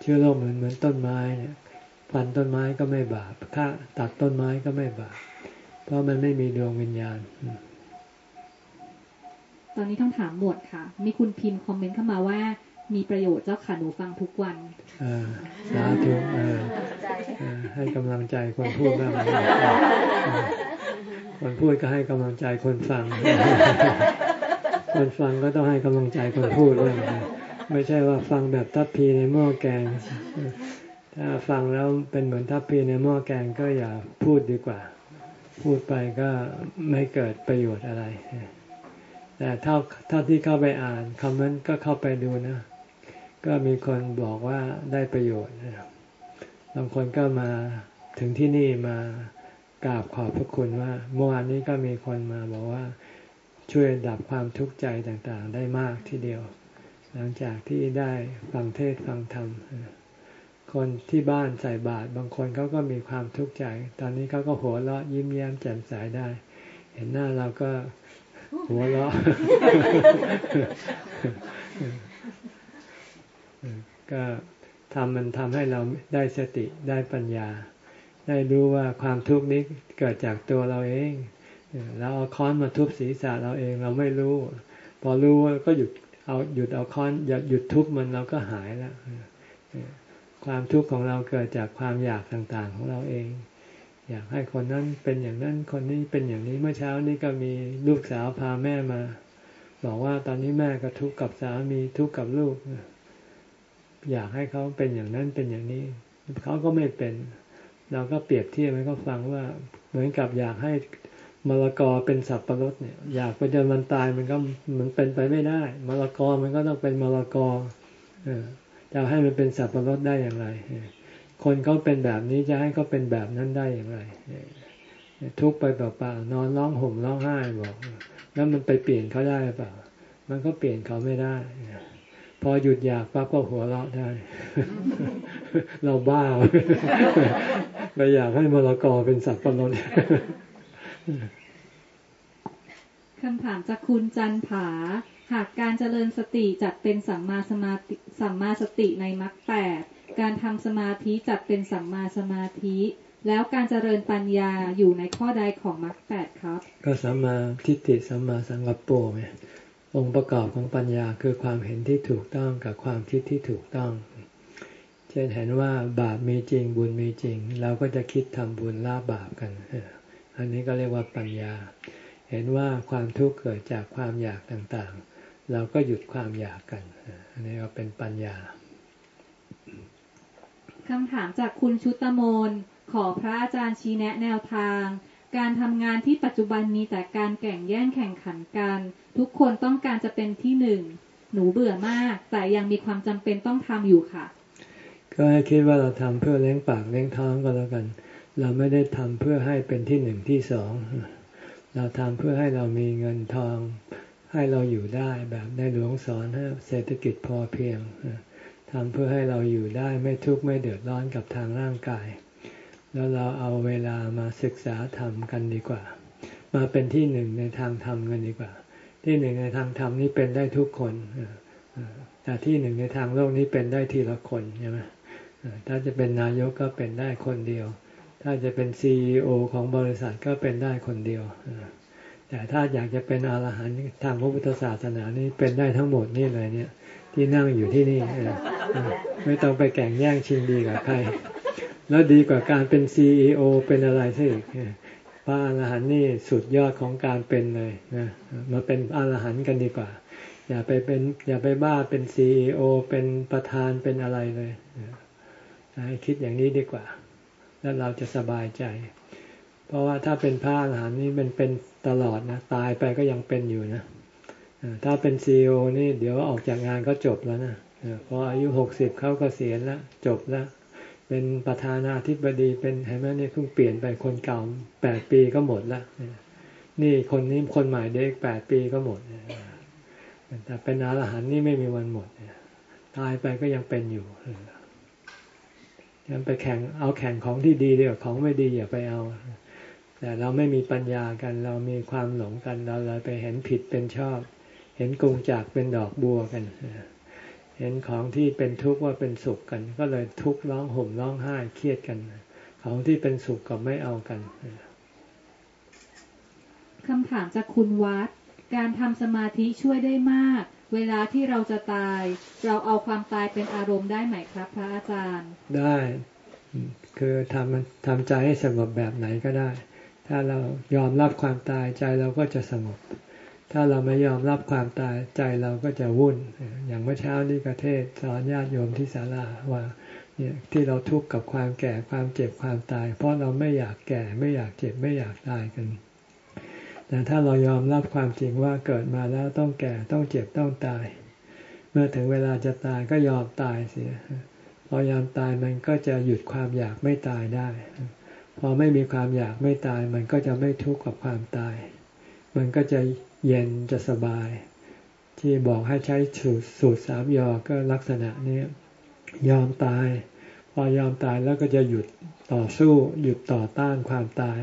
เชื้อโรคเหมือนเหมือนต้นไม้เนี่ยฟันต้นไม้ก็ไม่บาปฆ่าตัดต้นไม้ก็ไม่บาป เพราะมันไม่มีดวงวิญญาณ ตอนนี้ต้องถามหมดค่ะ มีคุณพิมพ์คอมเมนต์เข้ามาว่า มีประโยชน์เจ้าค่ะหนูฟังทุกวันสาธุให้กำลังใจคนพูดบ้างคนพูดก็ให้กำลังใจคนฟัง คนฟังก็ต้องให้กำลังใจคนพูดด้วยไม่ใช่ว่าฟังแบบทัพพีในหม้อแกง ถ้าฟังแล้วเป็นเหมือนทัพพีในหม้อแกงก็อย่าพูดดีกว่า พูดไปก็ไม่เกิดประโยชน์อะไรแต่เท่าเท่าที่เข้าไปอ่านคำนั้นก็เข้าไปดูนะ ก็มีคนบอกว่าได้ประโยชน์บางคนก็มาถึงที่นี่มากราบขอบพระคุณว่าเมื่อวานนี้ก็มีคนมาบอกว่าช่วยดับความทุกข์ใจต่างๆ ได้มากทีเดียว หลังจากที่ได้ฟังเทศฟังธรรมคนที่บ้านใส่บาตรบางคนเขาก็มีความทุกข์ใจ ตอนนี้เขาก็หัวเราะยิ้มแย้มแจ่มใสได้ เห็นหน้าเราก็หัวเราะ ก็ทำมันทำให้เราได้สติได้ปัญญา ได้รู้ว่าความทุกข์นี้เกิดจากตัวเราเองเราเอาค้อนมาทุบศีรษะเราเองเราไม่รู้ พอรู้ก็หยุดเอาหยุดเอาค้อนหยุดหยุดทุบมันเราก็หายแล้วความทุกข์ของเราเกิดจากความอยากต่างๆของเราเอง อยากให้คนนั้นเป็นอย่างนั้นคนนี้เป็นอย่างนี้เมื่อเช้านี้ก็มีลูกสาวพาแม่มา บอกว่าตอนนี้แม่ก็ทุกข์กับสามีทุกข์กับลูก อยากให้เขาเป็นอย่างนั้นเป็นอย่างนี้ เขาก็ไม่เป็น เราก็เปรียบเทียบให้เขาฟังว่า เหมือนกับอยากให้มะละกอเป็นสับปะรดเนี่ย อยากไปจนมันตายมันก็มันเป็นไปไม่ได้มะละกอมันก็ต้องเป็นมะละกอจะให้มันเป็นสับปะรดได้อย่างไร คนเขาเป็นแบบนี้จะให้เขาเป็นแบบนั้นได้อย่างไร ทุกไปเปล่าๆนอนร้องห่มร้องไห้บอก แล้วมันไปเปลี่ยนเขาได้เปล่า มันก็เปลี่ยนเขาไม่ได้ พอหยุดอยากปั๊บก็หัวเราะได้ เราบ้าไปอยากให้มรกรเป็นสัตว์ปนนคำถามจากคุณจันผา หากการเจริญสติจัดเป็นสัมมาสมาธิสัมมาสติในมรรคแปดการทำสมาธิจัดเป็นสัมมาสมาธิ แล้วการเจริญปัญญาอยู่ในข้อใดของมรรคแปดครับ ก็สัมมาทิฏฐิสัมมาสังกัปโปไง องค์ประกอบของปัญญาคือความเห็นที่ถูกต้องกับความคิดที่ถูกต้อง เช่นเห็นว่าบาปมีจริงบุญมีจริง เราก็จะคิดทำบุญละบาปกัน อันนี้ก็เรียกว่าปัญญา เห็นว่าความทุกข์เกิดจากความอยากต่างๆ เราก็หยุดความอยากกัน อันนี้ก็เป็นปัญญาคำถามจากคุณชุตมนขอพระอาจารย์ชี้แนะแนวทาง การทำงานที่ปัจจุบันมีแต่การแข่งแย่งแข่งขันกัน ทุกคนต้องการจะเป็นที่หนึ่ง หนูเบื่อมาก แต่ยังมีความจำเป็นต้องทำอยู่ค่ะ ก็ให้คิดว่าเราทำเพื่อเลี้ยงปากเลี้ยงท้องก็แล้วกัน เราไม่ได้ทำเพื่อให้เป็นที่หนึ่งที่สอง เราทำเพื่อให้เรามีเงินทอง ให้เราอยู่ได้แบบในหลวงสอนให้เศรษฐกิจพอเพียงทำเพื่อให้เราอยู่ได้ไม่ทุกข์ไม่เดือดร้อนกับทางร่างกาย แล้วเราเอาเวลามาศึกษาธรรมกันดีกว่า มาเป็นที่หนึ่งในทางธรรมกันดีกว่า ที่หนึ่งในทางธรรมนี้เป็นได้ทุกคนแต่ที่หนึ่งในทางโลกนี้เป็นได้ทีละคนใช่ไหมถ้าจะเป็นนายกก็เป็นได้คนเดียว ถ้าจะเป็นซีอของบริษัทก็เป็นได้คนเดียว แต่ถ้าอยากจะเป็นอรหันต์ทางพระพุทธศาสนานี้เป็นได้ทั้งหมดนี่เลยเนี่ย ที่นั่งอยู่ที่นี่ไม่ต้องไปแข่งแย่งชิงดีกับใคร แล้วดีกว่าการเป็นซีอเป็นอะไรซะอีกพระอรหันต์นี่สุดยอดของการเป็นเลยนะมาเป็นอรหันต์กันดีกว่า อย่าไปเป็น อย่าไปบ้าเป็นซีอเป็นประธานเป็นอะไรเลยให้คิดอย่างนี้ดีกว่า แล้วเราจะสบายใจ เพราะว่าถ้าเป็นพระอรหันต์นี่มันเป็นตลอดนะตายไปก็ยังเป็นอยู่นะถ้าเป็นซีอนี่เดี๋ยวออกจากงานก็จบแล้วนะพออายุหกสิบเขาก็เสียแล้วจบแล้ว เป็นประธานาธิบดีเป็นเห็นไหมนี่เพิ่งเปลี่ยนไปคนเก่าแปดปีก็หมดละนี่คนนี้คนใหม่เด็กแปดปีก็หมดแต่เป็นอรหันต์นี่ไม่มีวันหมดตายไปก็ยังเป็นอยู่ยังไปแข่งเอาแข่งของที่ดีเดียวของไม่ดีอย่าไปเอา แต่เราไม่มีปัญญากัน เรามีความหลงกันเราเลยไปเห็นผิดเป็นชอบ เห็นกงจากเป็นดอกบัวกัน เห็นของที่เป็นทุกข์ว่าเป็นสุขกัน ก็เลยทุกข์ร้องห่มร้องไห้เครียดกัน ของที่เป็นสุขก็ไม่เอากันคำถามจากคุณวัด การทำสมาธิช่วยได้มาก เวลาที่เราจะตาย เราเอาความตายเป็นอารมณ์ได้ไหมครับพระอาจารย์ ได้ คือทำทำใจให้สงบแบบไหนก็ได้ ถ้าเรายอมรับความตายใจเราก็จะสงบ ถ้าเราไม่ยอมรับความตายใจเราก็จะวุ่น อย่างเมื่อเช้านี้กระเทศสอนญาติโยมที่ศาลาว่าเนี่ยที่เราทุกข์กับความแก่ความเจ็บความตาย เพราะเราไม่อยากแก่ไม่อยากเจ็บไม่อยากตายกัน แต่ถ้าเรายอมรับความจริงว่าเกิดมาแล้วต้องแก่ต้องเจ็บต้องตาย เมื่อถึงเวลาจะตายก็ยอมตายเสียพอยอมตายมันก็จะหยุดความอยากไม่ตายได้ พอไม่มีความอยากไม่ตาย มันก็จะไม่ทุกข์กับความตาย มันก็จะ เย็นจะสบาย ที่บอกให้ใช้สูตรสูตรสามยอก็ลักษณะนี้ยอมตาย พอยอมตายแล้วก็จะหยุดต่อสู้ หยุดต่อต้านความตาย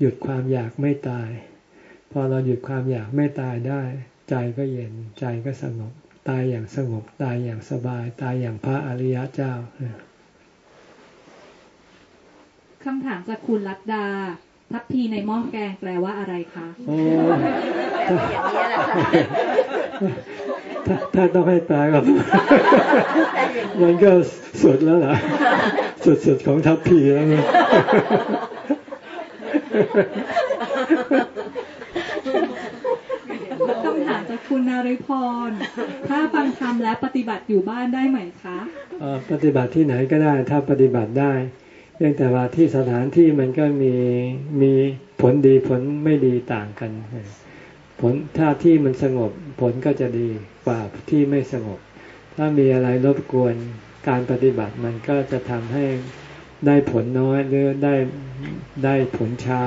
หยุดความอยากไม่ตาย พอเราหยุดความอยากไม่ตายได้ ใจก็เย็นใจก็สงบตายอย่างสงบตายอย่างสบาย ตายอย่างพระอริยะเจ้าคำถามจากคุณรัตดา ทัพพีในหม้อแกงแปลว่าอะไรคะโอ้อย่างนี้แหละค่ะถ้าถ้าต้องให้แปลก็มันก็สุดแล้วล่ะ สุดๆของทัพพีแล้วนะคำถามจากคุณนาริพร ถ้าฟังธรรมและปฏิบัติอยู่บ้านได้ไหมคะ ปฏิบัติที่ไหนก็ได้ ถ้าปฏิบัติได้ เพียงแต่ว่าที่สถานที่มันก็มีมีผลดีผลไม่ดีต่างกัน ผลถ้าที่มันสงบผลก็จะดีกว่าที่ไม่สงบ ถ้ามีอะไรรบกวนการปฏิบัติมันก็จะทำให้ได้ผลน้อยหรือได้ได้ผลช้า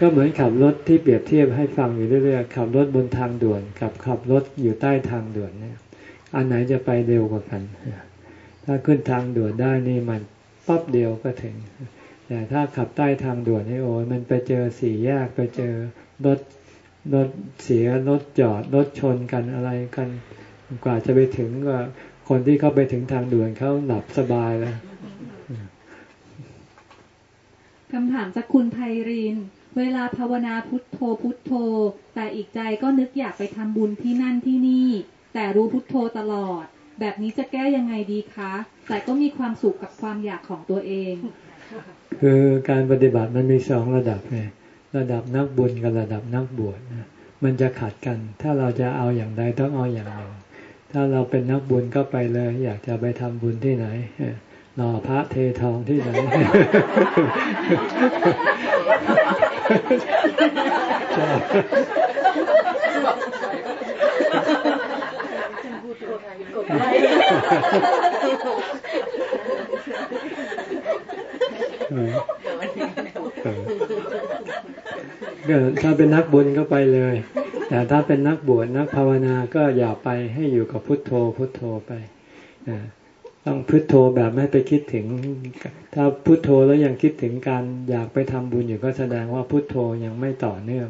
ก็เหมือนขับรถที่เปรียบเทียบให้ฟังอยู่เรื่อยๆขับรถบนทางด่วนกับขับรถอยู่ใต้ทางด่วนเนี่ยอันไหนจะไปเร็วกว่ากัน ถ้าขึ้นทางด่วนได้นี่มัน ปั๊บเดียวก็ถึง แต่ถ้าขับใต้ทางด่วนให้โอ้มันไปเจอสี่แยกไปเจอรถรถเสียรถจอดรถชนกันอะไรกัน กว่าจะไปถึงก็คนที่เข้าไปถึงทางด่วนเขาหลับสบายแล้วคำถามจากคุณไพริน เวลาภาวนาพุทโธพุทโธ แต่อีกใจก็นึกอยากไปทำบุญที่นั่นที่นี่ แต่รู้พุทโธตลอด แบบนี้จะแก้ยังไงดีคะ แต่ก็มีความสุขกับความอยากของตัวเอง คือการปฏิบัติมันมีสองระดับไงระดับนักบุญกับระดับนักบวชมันจะขัดกัน ถ้าเราจะเอาอย่างใดต้องเอาอย่างหนึ่ง ถ้าเราเป็นนักบุญก็ไปเลย อยากจะไปทำบุญที่ไหนหล่อพระเททองที่ไหน ถ้าเป็นนักบุญก็ไปเลย แต่ถ้าเป็นนักบวชนักภาวนาก็อย่าไปให้อยู่กับพุทโธ พุทโธไปต้องพุทโธแบบไม่ไปคิดถึง ถ้าพุทโธแล้วยังคิดถึงการอยากไปทำบุญอยู่ก็แสดงว่าพุทโธยังไม่ต่อเนื่อง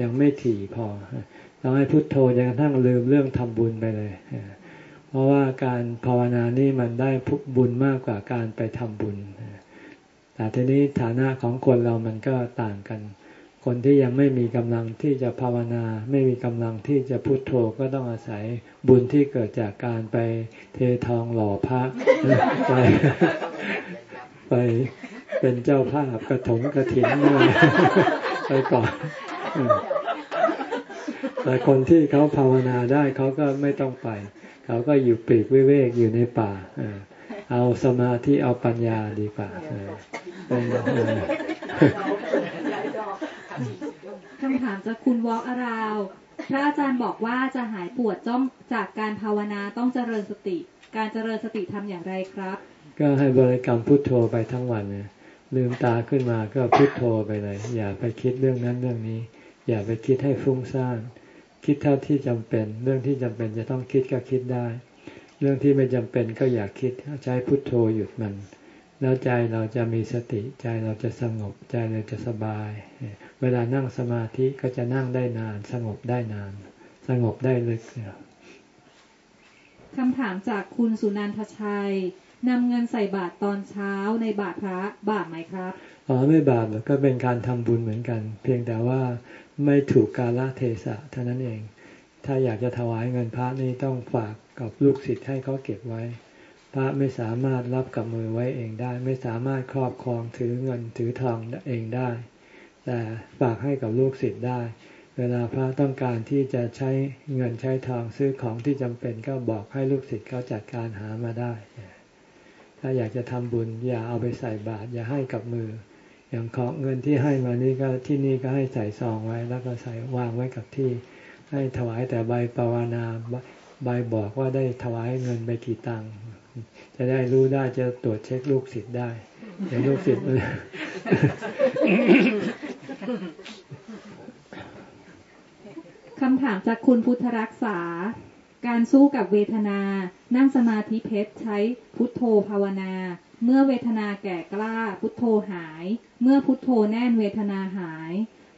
ยังไม่ถี่พอต้องให้พุทโธยังทั้งลืมเรื่องทำบุญไปเลย ราะว่าการภาวนานี่มันได้พุบุญมากกว่าการไปทำบุญ แต่ทีนี้ฐานะของคนเรามันก็ต่างกัน คนที่ยังไม่มีกำลังที่จะภาวนา ไม่มีกำลังที่จะพุโทโธก็ต้องอาศัยบุญที่เกิดจากการไปเททองหล่อพระไปไปเป็นเจ้าภาพกระถงกระถิ่นไปก่อนแต่คนที่เขาภาวนาได้เขาก็ไม่ต้องไป เขาก็อยู่ปีกวิเวกอยู่ในป่าเอาสมาธิเอาปัญญาดีกว่าคำถามจากคุณวอล์กอาราวพระอาจารย์บอกว่าจะหายปวดจ้องจากการภาวนาต้องเจริญสติ การเจริญสติทำอย่างไรครับ ก็ให้บริกรรมพุทโธไปทั้งวันเนี่ยลืมตาขึ้นมาก็พุทโธไปเลย อย่าไปคิดเรื่องนั้นเรื่องนี้ อย่าไปคิดให้ฟุ้งซ่าน คิดเท่าที่จำเป็น เรื่องที่จำเป็นจะต้องคิดก็คิดได้ เรื่องที่ไม่จำเป็นก็อย่าคิดใช้พุทโธหยุดมัน แล้วใจเราจะมีสติใจเราจะสงบใจเราจะสบาย เวลานั่งสมาธิก็จะนั่งได้นาน สงบได้นาน สงบได้ลึกคำถามจากคุณสุนันทชัยนำเงินใส่บาตรตอนเช้าในบาตรพระบาปไหมครับอ๋อไม่บาปก็เป็นการทำบุญเหมือนกัน เพียงแต่ว่า ไม่ถูกกาลเทศะเท่านั้นเอง ถ้าอยากจะถวายเงินพระนี่ต้องฝากกับลูกศิษย์ให้เขาเก็บไว้ พระไม่สามารถรับกับมือไว้เองได้ ไม่สามารถครอบครองถือเงินถือทองเองได้ แต่ฝากให้กับลูกศิษย์ได้ เวลาพระต้องการที่จะใช้เงินใช้ทองซื้อของที่จำเป็นก็บอกให้ลูกศิษย์เขาจัดการหามาได้ ถ้าอยากจะทำบุญอย่าเอาไปใส่บาตรอย่าให้กับมือ อย่างของเงินที่ให้มานี่ก็ที่นี่ก็ให้ใส่ซองไว้ แล้วก็ใส่วางไว้กับที่ ให้ถวายแต่ใบปวานาใบบอกว่าได้ถวายเงินไปกี่ตังค์จะได้รู้ได้จะตรวจเช็คลูกศิษย์ได้เดี๋ยวลูกศิษย์คำถามจากคุณพุทธรักษา การสู้กับเวทนา นั่งสมาธิเพชรใช้พุทโธภาวนา เมื่อเวทนาแก่กล้าพุทโธหาย เมื่อพุทโธแน่นเวทนาหาย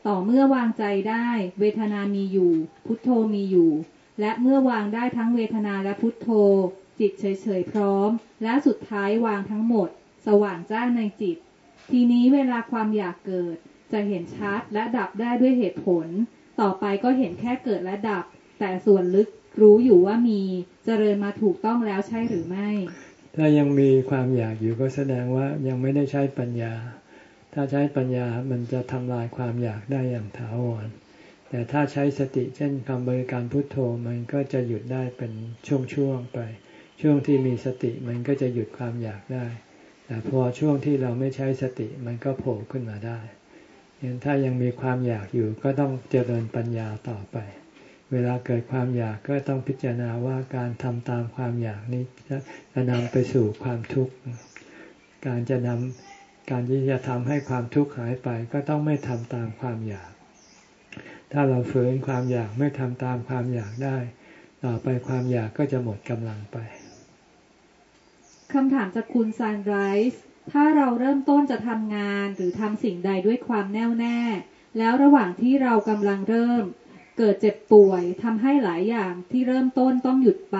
ต่อเมื่อวางใจได้ เวทนามีอยู่ พุทโธมีอยู่ และเมื่อวางได้ทั้งเวทนาและพุทโธ จิตเฉยๆพร้อม และสุดท้ายวางทั้งหมด สว่างจ้าในจิต ทีนี้เวลาความอยากเกิด จะเห็นชัดและดับได้ด้วยเหตุผล ต่อไปก็เห็นแค่เกิดและดับ แต่ส่วนลึกรู้อยู่ว่ามี เจริญมาถูกต้องแล้วใช่หรือไม่ ถ้ายังมีความอยากอยู่ก็แสดงว่ายังไม่ได้ใช้ปัญญา ถ้าใช้ปัญญามันจะทำลายความอยากได้อย่างถาวร แต่ถ้าใช้สติเช่นคำบริการพุทโธมันก็จะหยุดได้เป็นช่วงๆไป ช่วงที่มีสติมันก็จะหยุดความอยากได้ แต่พอช่วงที่เราไม่ใช้สติมันก็โผล่ขึ้นมาได้ยังถ้ายังมีความอยากอยู่ก็ต้องเจริญปัญญาต่อไป เวลาเกิดความอยากก็ต้องพิจารณาว่าการทำตามความอยากนี้จะนำไปสู่ความทุกข์ การจะนำการที่จะทำให้ความทุกข์หายไปก็ต้องไม่ทำตามความอยาก ถ้าเราฝืนความอยากไม่ทำตามความอยากได้ ต่อไปความอยากก็จะหมดกำลังไปคำถามจากคุณซันไรส์ถ้าเราเริ่มต้นจะทำงานหรือทำสิ่งใดด้วยความแน่วแน่ แล้วระหว่างที่เรากำลังเริ่ม เกิดเจ็บป่วยทำให้หลายอย่างที่เริ่มต้นต้องหยุดไป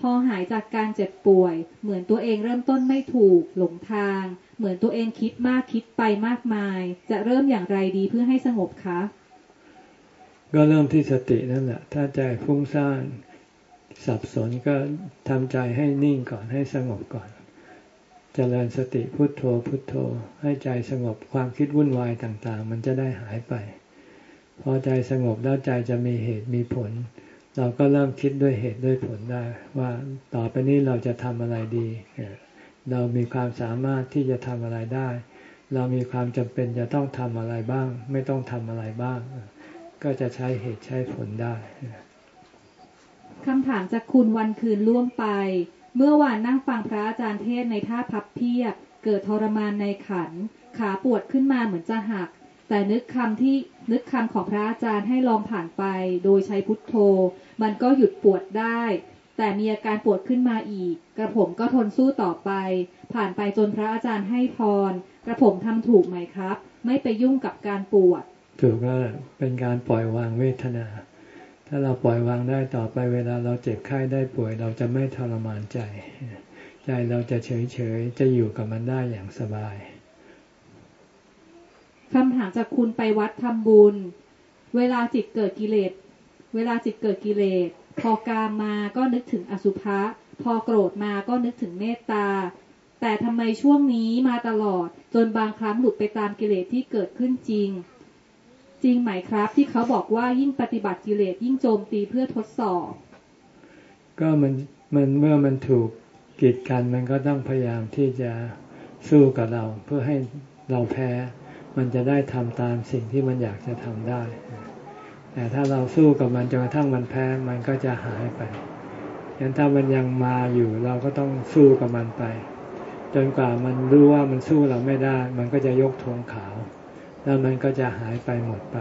พอหายจากการเจ็บป่วย เหมือนตัวเองเริ่มต้นไม่ถูกหลงทาง เหมือนตัวเองคิดมากคิดไปมากมาย จะเริ่มอย่างไรดีเพื่อให้สงบคะก็เริ่มที่สตินั่นแหละ ถ้าใจฟุ้งซ่านสับสนก็ทำใจให้นิ่งก่อนให้สงบก่อนจริญสติพุทโธพุทโธ ให้ใจสงบความคิดวุ่นวายต่างๆ มันจะได้หายไป พอใจสงบแล้วใจจะมีเหตุมีผล เราก็เริ่มคิดด้วยเหตุด้วยผลได้ ว่าต่อไปนี้เราจะทำอะไรดี เรามีความสามารถที่จะทำอะไรได้ เรามีความจำเป็นจะต้องทำอะไรบ้าง ไม่ต้องทำอะไรบ้าง ก็จะใช้เหตุใช้ผลได้คำถามจากคุณวันคืนล่วงไป เมื่อวานนั่งฟังพระอาจารย์เทศในท่าพับเพียบ เกิดทรมานในขัน ขาปวดขึ้นมาเหมือนจะหัก แต่นึกคำที่นึกคำของพระอาจารย์ให้ลองผ่านไป โดยใช้พุทโธ มันก็หยุดปวดได้ แต่มีอาการปวดขึ้นมาอีก กระผมก็ทนสู้ต่อไป ผ่านไปจนพระอาจารย์ให้พร กระผมทำถูกไหมครับ ไม่ไปยุ่งกับการปวด ถูกแล้วเป็นการปล่อยวางเวทนา ถ้าเราปล่อยวางได้ต่อไปเวลาเราเจ็บไข้ได้ป่วย เราจะไม่ทรมานใจ ใจเราจะเฉยเฉยจะอยู่กับมันได้อย่างสบาย คำถามจากคุณไปวัดทำบุญ เวลาจิตเกิดกิเลส เวลาจิตเกิดกิเลส พอกามมาก็นึกถึงอสุภะ พอโกรธมาก็นึกถึงเมตตา แต่ทำไมช่วงนี้มาตลอด จนบางครั้งหลุดไปตามกิเลสที่เกิดขึ้นจริง จริงไหมครับที่เขาบอกว่ายิ่งปฏิบัติกิเลสยิ่งโจมตีเพื่อทดสอบ ก็มันมันเมื่อมันถูกกีดกันมันก็ต้องพยายามที่จะสู้กับเราเพื่อให้เราแพ้ มันจะได้ทำตามสิ่งที่มันอยากจะทำได้ แต่ถ้าเราสู้กับมันจนกระทั่งมันแพ้ มันก็จะหายไปยันถ้ามันยังมาอยู่เราก็ต้องสู้กับมันไป จนกว่ามันรู้ว่ามันสู้เราไม่ได้ มันก็จะยกธงขาว แล้วมันก็จะหายไปหมดไป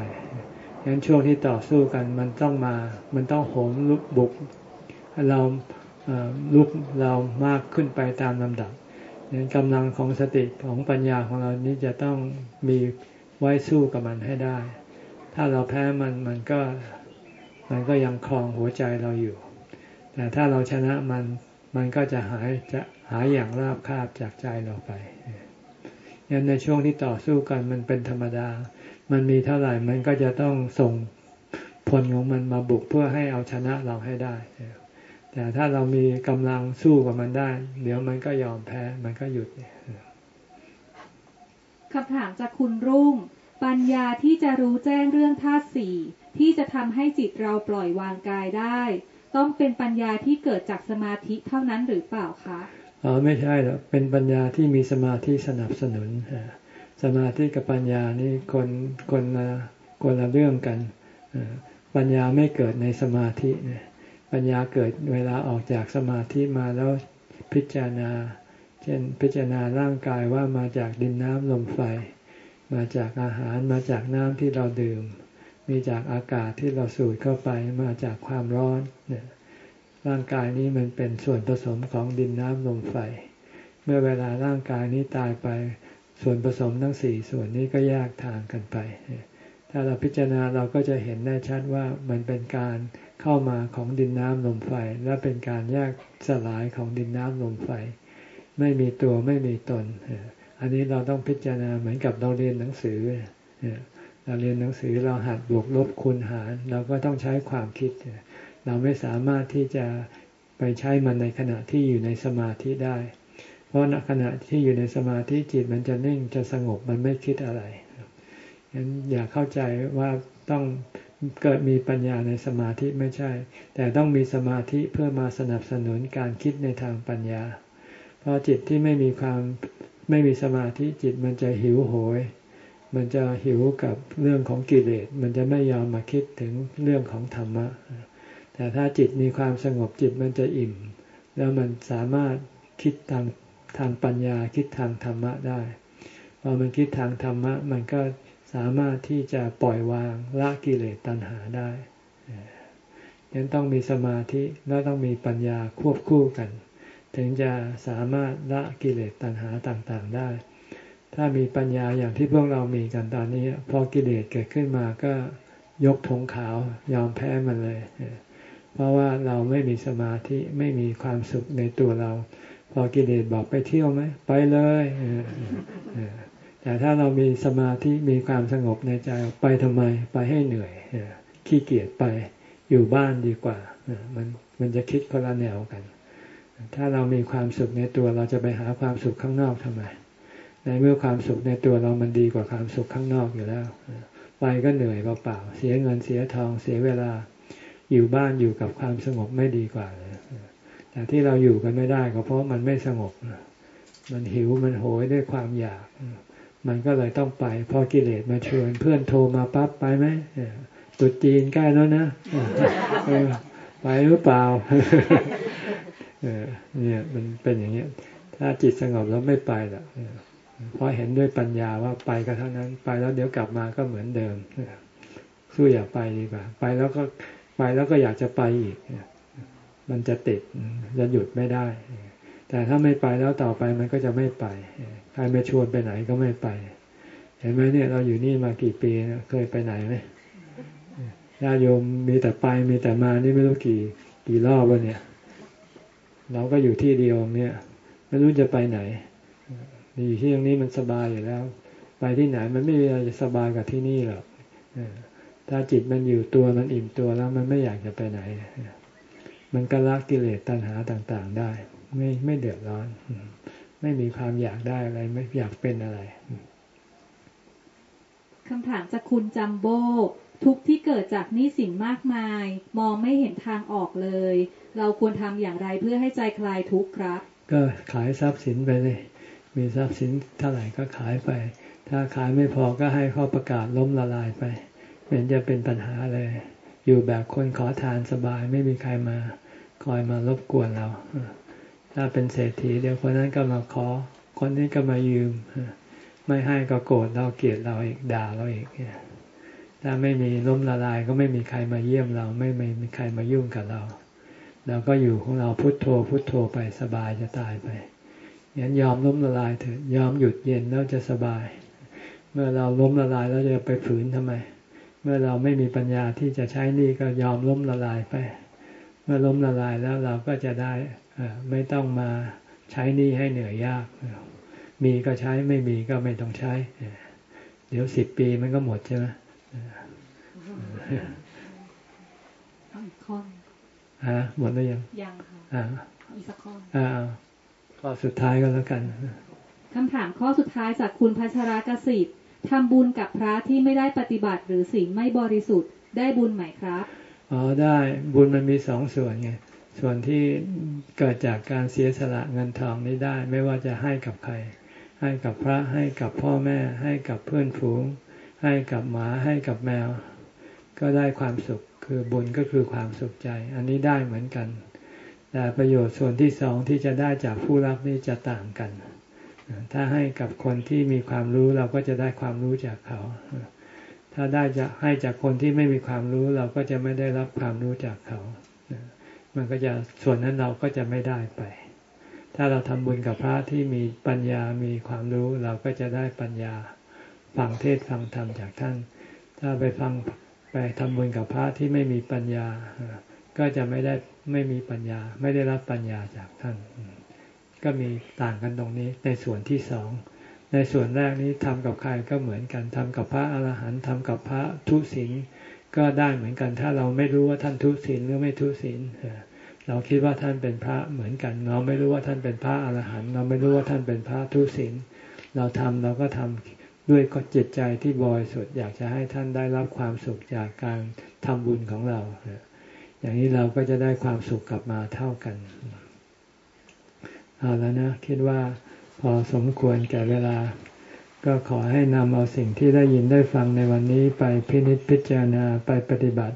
งั้นช่วงที่ต่อสู้กันมันต้องมา มันต้องโหมลุกบุกเราลุกเรามากขึ้นไปตามลำดับ กำลังของสติของปัญญาของเรานี้จะต้องมีไว้สู้กับมันให้ได้ ถ้าเราแพ้มันมันก็มันก็ยังคลองหัวใจเราอยู่ แต่ถ้าเราชนะมันมันก็จะหายจะหายอย่างราบคาบจากใจเราไปยันในช่วงที่ต่อสู้กันมันเป็นธรรมดา มันมีเท่าไหร่มันก็จะต้องส่งผลของมันมาบุกเพื่อให้เอาชนะเราให้ได้ แต่ถ้าเรามีกำลังสู้กับมันได้ เดี๋ยวมันก็ยอมแพ้ มันก็หยุดคำถามจากคุณรุ่ง ปัญญาที่จะรู้แจ้งเรื่องธาตุสี่ที่จะทำให้จิตเราปล่อยวางกายได้ ต้องเป็นปัญญาที่เกิดจากสมาธิเท่านั้นหรือเปล่าคะอ๋อไม่ใช่หรอกเป็นปัญญาที่มีสมาธิสนับสนุนสมาธิกับปัญญานี่คนคนละคนละเรื่องกันปัญญาไม่เกิดในสมาธิ ปัญญาเกิดเวลาออกจากสมาธิมาแล้วพิจารณา เช่นพิจารณาร่างกายว่ามาจากดินน้ำลมไฟ มาจากอาหารมาจากน้ำที่เราดื่ม มีจากอากาศที่เราสูดเข้าไปมาจากความร้อนเนี่ยร่างกายนี้มันเป็นส่วนผสมของดินน้ำลมไฟ เมื่อเวลาร่างกายนี้ตายไป ส่วนผสมทั้งสี่ส่วนนี้ก็แยกทางกันไป ถ้าเราพิจารณาเราก็จะเห็นได้ชัดว่ามันเป็นการเข้ามาของดินน้ำลมไฟ และเป็นการแยกสลายของดินน้ำลมไฟ ไม่มีตัวไม่มีตน อันนี้เราต้องพิจารณาเหมือนกับเราเรียนหนังสือ เราเรียนหนังสือเราหัดบวกลบคูณหาร เราก็ต้องใช้ความคิด เราไม่สามารถที่จะไปใช้มันในขณะที่อยู่ในสมาธิได้ เพราะขณะที่อยู่ในสมาธิจิตมันจะนิ่งจะสงบมันไม่คิดอะไรฉะนั้นอย่าเข้าใจว่า ต้องเกิดมีปัญญาในสมาธิไม่ใช่ แต่ต้องมีสมาธิเพื่อมาสนับสนุนการคิดในทางปัญญา เพราะจิตที่ไม่มีความไม่มีสมาธิจิตมันจะหิวโหย มันจะหิวกับเรื่องของกิเลส มันจะไม่ยอมมาคิดถึงเรื่องของธรรมะ แต่ถ้าจิตมีความสงบจิตมันจะอิ่ม แล้วมันสามารถคิดทางทางปัญญาคิดทางธรรมะได้ พอมันคิดทางธรรมะ มันก็ สามารถที่จะปล่อยวางละกิเลสตัณหาได้ยังต้องมีสมาธิแล้วต้องมีปัญญาควบคู่กัน ถึงจะสามารถละกิเลสตัณหาต่างๆได้ ถ้ามีปัญญาอย่างที่พวกเรามีกันตอนนี้ พอกิเลสเกิดขึ้นมาก็ยกธงขาวยอมแพ้มันเลย เพราะว่าเราไม่มีสมาธิไม่มีความสุขในตัวเรา พอกิเลสบอกไปเที่ยวไหมไปเลย แต่ถ้าเรามีสมาธิมีความสงบในใจไปทำไมไปให้เหนื่อยขี้เกียจไปอยู่บ้านดีกว่า มันมันจะคิดคนละแนวกัน ถ้าเรามีความสุขในตัวเราจะไปหาความสุขข้างนอกทำไม ในเมื่อความสุขในตัวเรามันดีกว่าความสุขข้างนอกอยู่แล้ว ไปก็เหนื่อยเปล่าๆเสียเงินเสียทองเสียเวลาอยู่บ้านอยู่กับความสงบไม่ดีกว่าเลยแต่ที่เราอยู่กันไม่ได้ก็เพราะมันไม่สงบ มันหิวมันโหยด้วยความอยาก มันก็เลยต้องไปพอกิเลสมาชวนเพื่อนโทรมาปั๊บไปไหมตุดจีนใกล้แล้วนะไปหรือเปล่าเนี่ยมันเป็นอย่างเงี้ยถ้าจิตสงบแล้วไม่ไปหรอกเพราะเห็นด้วยปัญญาว่าไปก็เท่านั้นไปแล้วเดี๋ยวกลับมาก็เหมือนเดิมสู้อย่าไปดีกว่า ไปแล้วก็ไปแล้วก็อยากจะไปอีกมันจะติดจะหยุดไม่ได้ แต่ถ้าไม่ไปแล้วต่อไปมันก็จะไม่ไป ครไปชวนไปไหนก็ไม่ไป เห็นไหมเนี่ยเราอยู่นี่มากี่ปีเคยไปไหนไหมญาโยมมีแต่ไปมีแต่มานี่ไม่รู้กี่กี่รอบแล้วเนี่ย เราก็อยู่ที่เดียวเนี่ย ไม่รู้จะไปไหนอยู่ที่ตรงนี้มันสบายอยู่แล้ว ไปที่ไหนมันไม่มีอะไรจะสบายกว่าที่นี่หรอกถ้าจิตมันอยู่ตัวมันอิ่มตัวแล้วมันไม่อยากจะไปไหน มันก็ละกิเลสตัณหาต่าง ๆ ได้ ไม่ไม่เดือดร้อน ไม่มีความอยากได้อะไร ไม่อยากเป็นอะไรคำถามจากคุณจัมโบ้ทุกที่เกิดจากหนี้สินมากมาย มองไม่เห็นทางออกเลย เราควรทำอย่างไรเพื่อให้ใจคลายทุกข์ครับ ก็ขายทรัพย์สินไปเลย มีทรัพย์สินเท่าไหร่ก็ขายไป ถ้าขายไม่พอก็ให้ข้อประกาศล้มละลายไปเหมือนจะเป็นปัญหาเลย อยู่แบบคนขอทานสบายไม่มีใครมา คอยมารบกวนเรา ถ้าเป็นเศรษฐีเดี๋ยวคนนั้นก็มาขอ คนนี้ก็มายืม ไม่ให้ก็โกรธเราเกลียดเราอีกด่าเราอีกถ้าไม่มีล้มละลายก็ไม่มีใครมาเยี่ยมเรา ไม่มีใครมายุ่งกับเราเราก็อยู่ของเราพุโทโธพุโทโธไปสบายจะตายไปงั้นยอมล้มละลายเถอะยอมหยุดเย็นแล้วจะสบาย เมื่อเราล้มละลายแล้วจะไปฝืนทำไม เมื่อเราไม่มีปัญญาที่จะใช้นี่ก็ยอมล้มละลายไป เมื่อล้มละลายแล้วเราก็จะได้ ไม่ต้องมาใช้นี่ให้เหนื่อยยาก มีก็ใช้ไม่มีก็ไม่ต้องใช้ เดี๋ยวสิบปีมันก็หมดใช่ไหมข้อฮะหมดแล้วยัง ยังค่ะอ่าอีกสักข้ออ่าข้อสุดท้ายก็แล้วกันคำถามข้อสุดท้ายจากคุณพัชรกสิทธิ์ทำบุญกับพระที่ไม่ได้ปฏิบัติหรือสิ่งไม่บริสุทธิ์ได้บุญไหมครับ อ๋อได้บุญมันมีสองส่วนไง ส่วนที่เกิดจากการเสียสละเงินทองนี้ได้ ไม่ว่าจะให้กับใคร ให้กับพระให้กับพ่อแม่ ให้กับเพื่อนฝูง ให้กับหมาให้กับแมว ก็ได้ความสุขคือบุญก็คือความสุขใจ อันนี้ได้เหมือนกัน แต่ประโยชน์ส่วนที่สองที่จะได้จากผู้รับนี่จะต่างกัน ถ้าให้กับคนที่มีความรู้เราก็จะได้ความรู้จากเขา ถ้าได้จะให้จากคนที่ไม่มีความรู้เราก็จะไม่ได้รับความรู้จากเขา มันก็จะส่วนนั้นเราก็จะไม่ได้ไป ถ้าเราทำบุญกับพระที่มีปัญญามีความรู้เราก็จะได้ปัญญาฟังเทศฟังธรรมจากท่าน ถ้าไปฟังไปทำบุญกับพระที่ไม่มีปัญญา ก็จะไม่ได้ไม่มีปัญญา ไม่ได้รับปัญญาจากท่าน ก็มีต่างกันตรงนี้ในส่วนที่สองในส่วนแรกนี้ทำกับใครก็เหมือนกันทำกับพระอรหันต์ทำกับพระทุศีลก็ได้เหมือนกัน ถ้าเราไม่รู้ว่าท่านทุศีลหรือไม่ทุศีล เราคิดว่าท่านเป็นพระเหมือนกัน เราไม่รู้ว่าท่านเป็นพระอรหันต์เราไม่รู้ว่าท่านเป็นพระทุศีลเราทำเราก็ทำด้วยก็จิตใจที่บริสุทธิ์อยากจะให้ท่านได้รับความสุขจากการทำบุญของเรา อย่างนี้เราก็จะได้ความสุขกลับมาเท่ากันเอาแล้วนะคิดว่าพอสมควรแก่เวลา ก็ขอให้นำเอาสิ่งที่ได้ยินได้ฟังในวันนี้ไปพินิจพิจารณาไปปฏิบัติ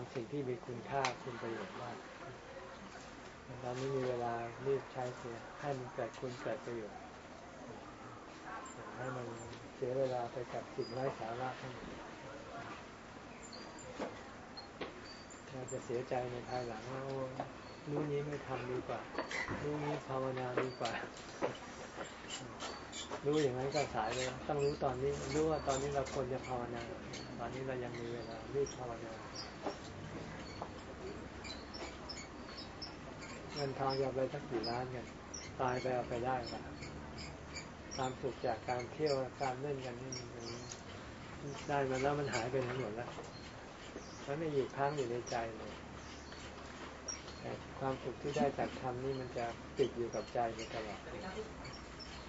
ำ สิ่งที่มีคุณค่าคุณประโยชน์ได้ตอนนี้มีเวลารีบใช้เสียให้มันเกิดคุณเกิดประโยชน์ให้มันเสียเวลาไปกับสิ่งไร้สาระทั้งหมดเราจะเสียใจในภายหลังว่าโอ้นู่นนี้ไม่ทำดีกว่านู่นนี้ภาวนาดีกว่า รู้อย่างนั้นก็สายเลยต้องรู้ตอนนี้ รู้ว่าตอนนี้เราควรจะภาวนา ตอนนี้เรายังมีเวลารีบภาวนา งินทองจะไปสักกี่ล้านกันตายไปเอาไปได้ปะความสุขจากการเที่ยวการเล่นกันนี่มันได้มาแล้วมันหายไปทั้งหมดแล้วมันไม่อยู่ค้างอยู่ในใจเลยแต่ความสุขที่ได้จากธรรมนี่มันจะติดอยู่กับใจไปตลอด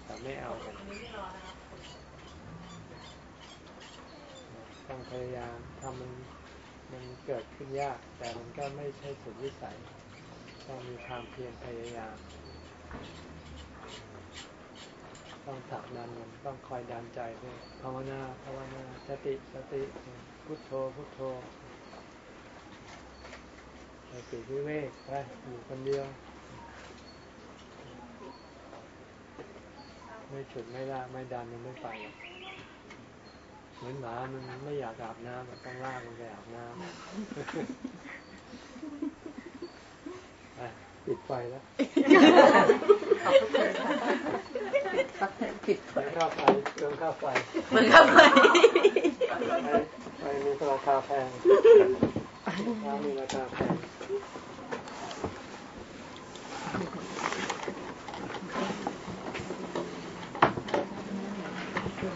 แต่ไม่เอากันต้องพยายามทำมันมันเกิดขึ้นยาก แต่มันก็ไม่ใช่สุดวิสัย ต้องมีความเพียรพยายาม ต้องถักดันมันต้องคอยดันใจด้วยภาวนาภาวนาสติสติพุทโธพุทโธสติวิเวกไปอยู่คนเดียวไม่ฉุดไม่ลากไม่ดันมันไม่ไปเหมือนหมามันไม่อยากอาบน้ำมันต้องลากมันไปอาบน้ำ ปิดไฟแล้วปิดไฟข้าไฟเติมข้าไฟเติมข้าไฟไฟมีราคาแพงมีราคาแพง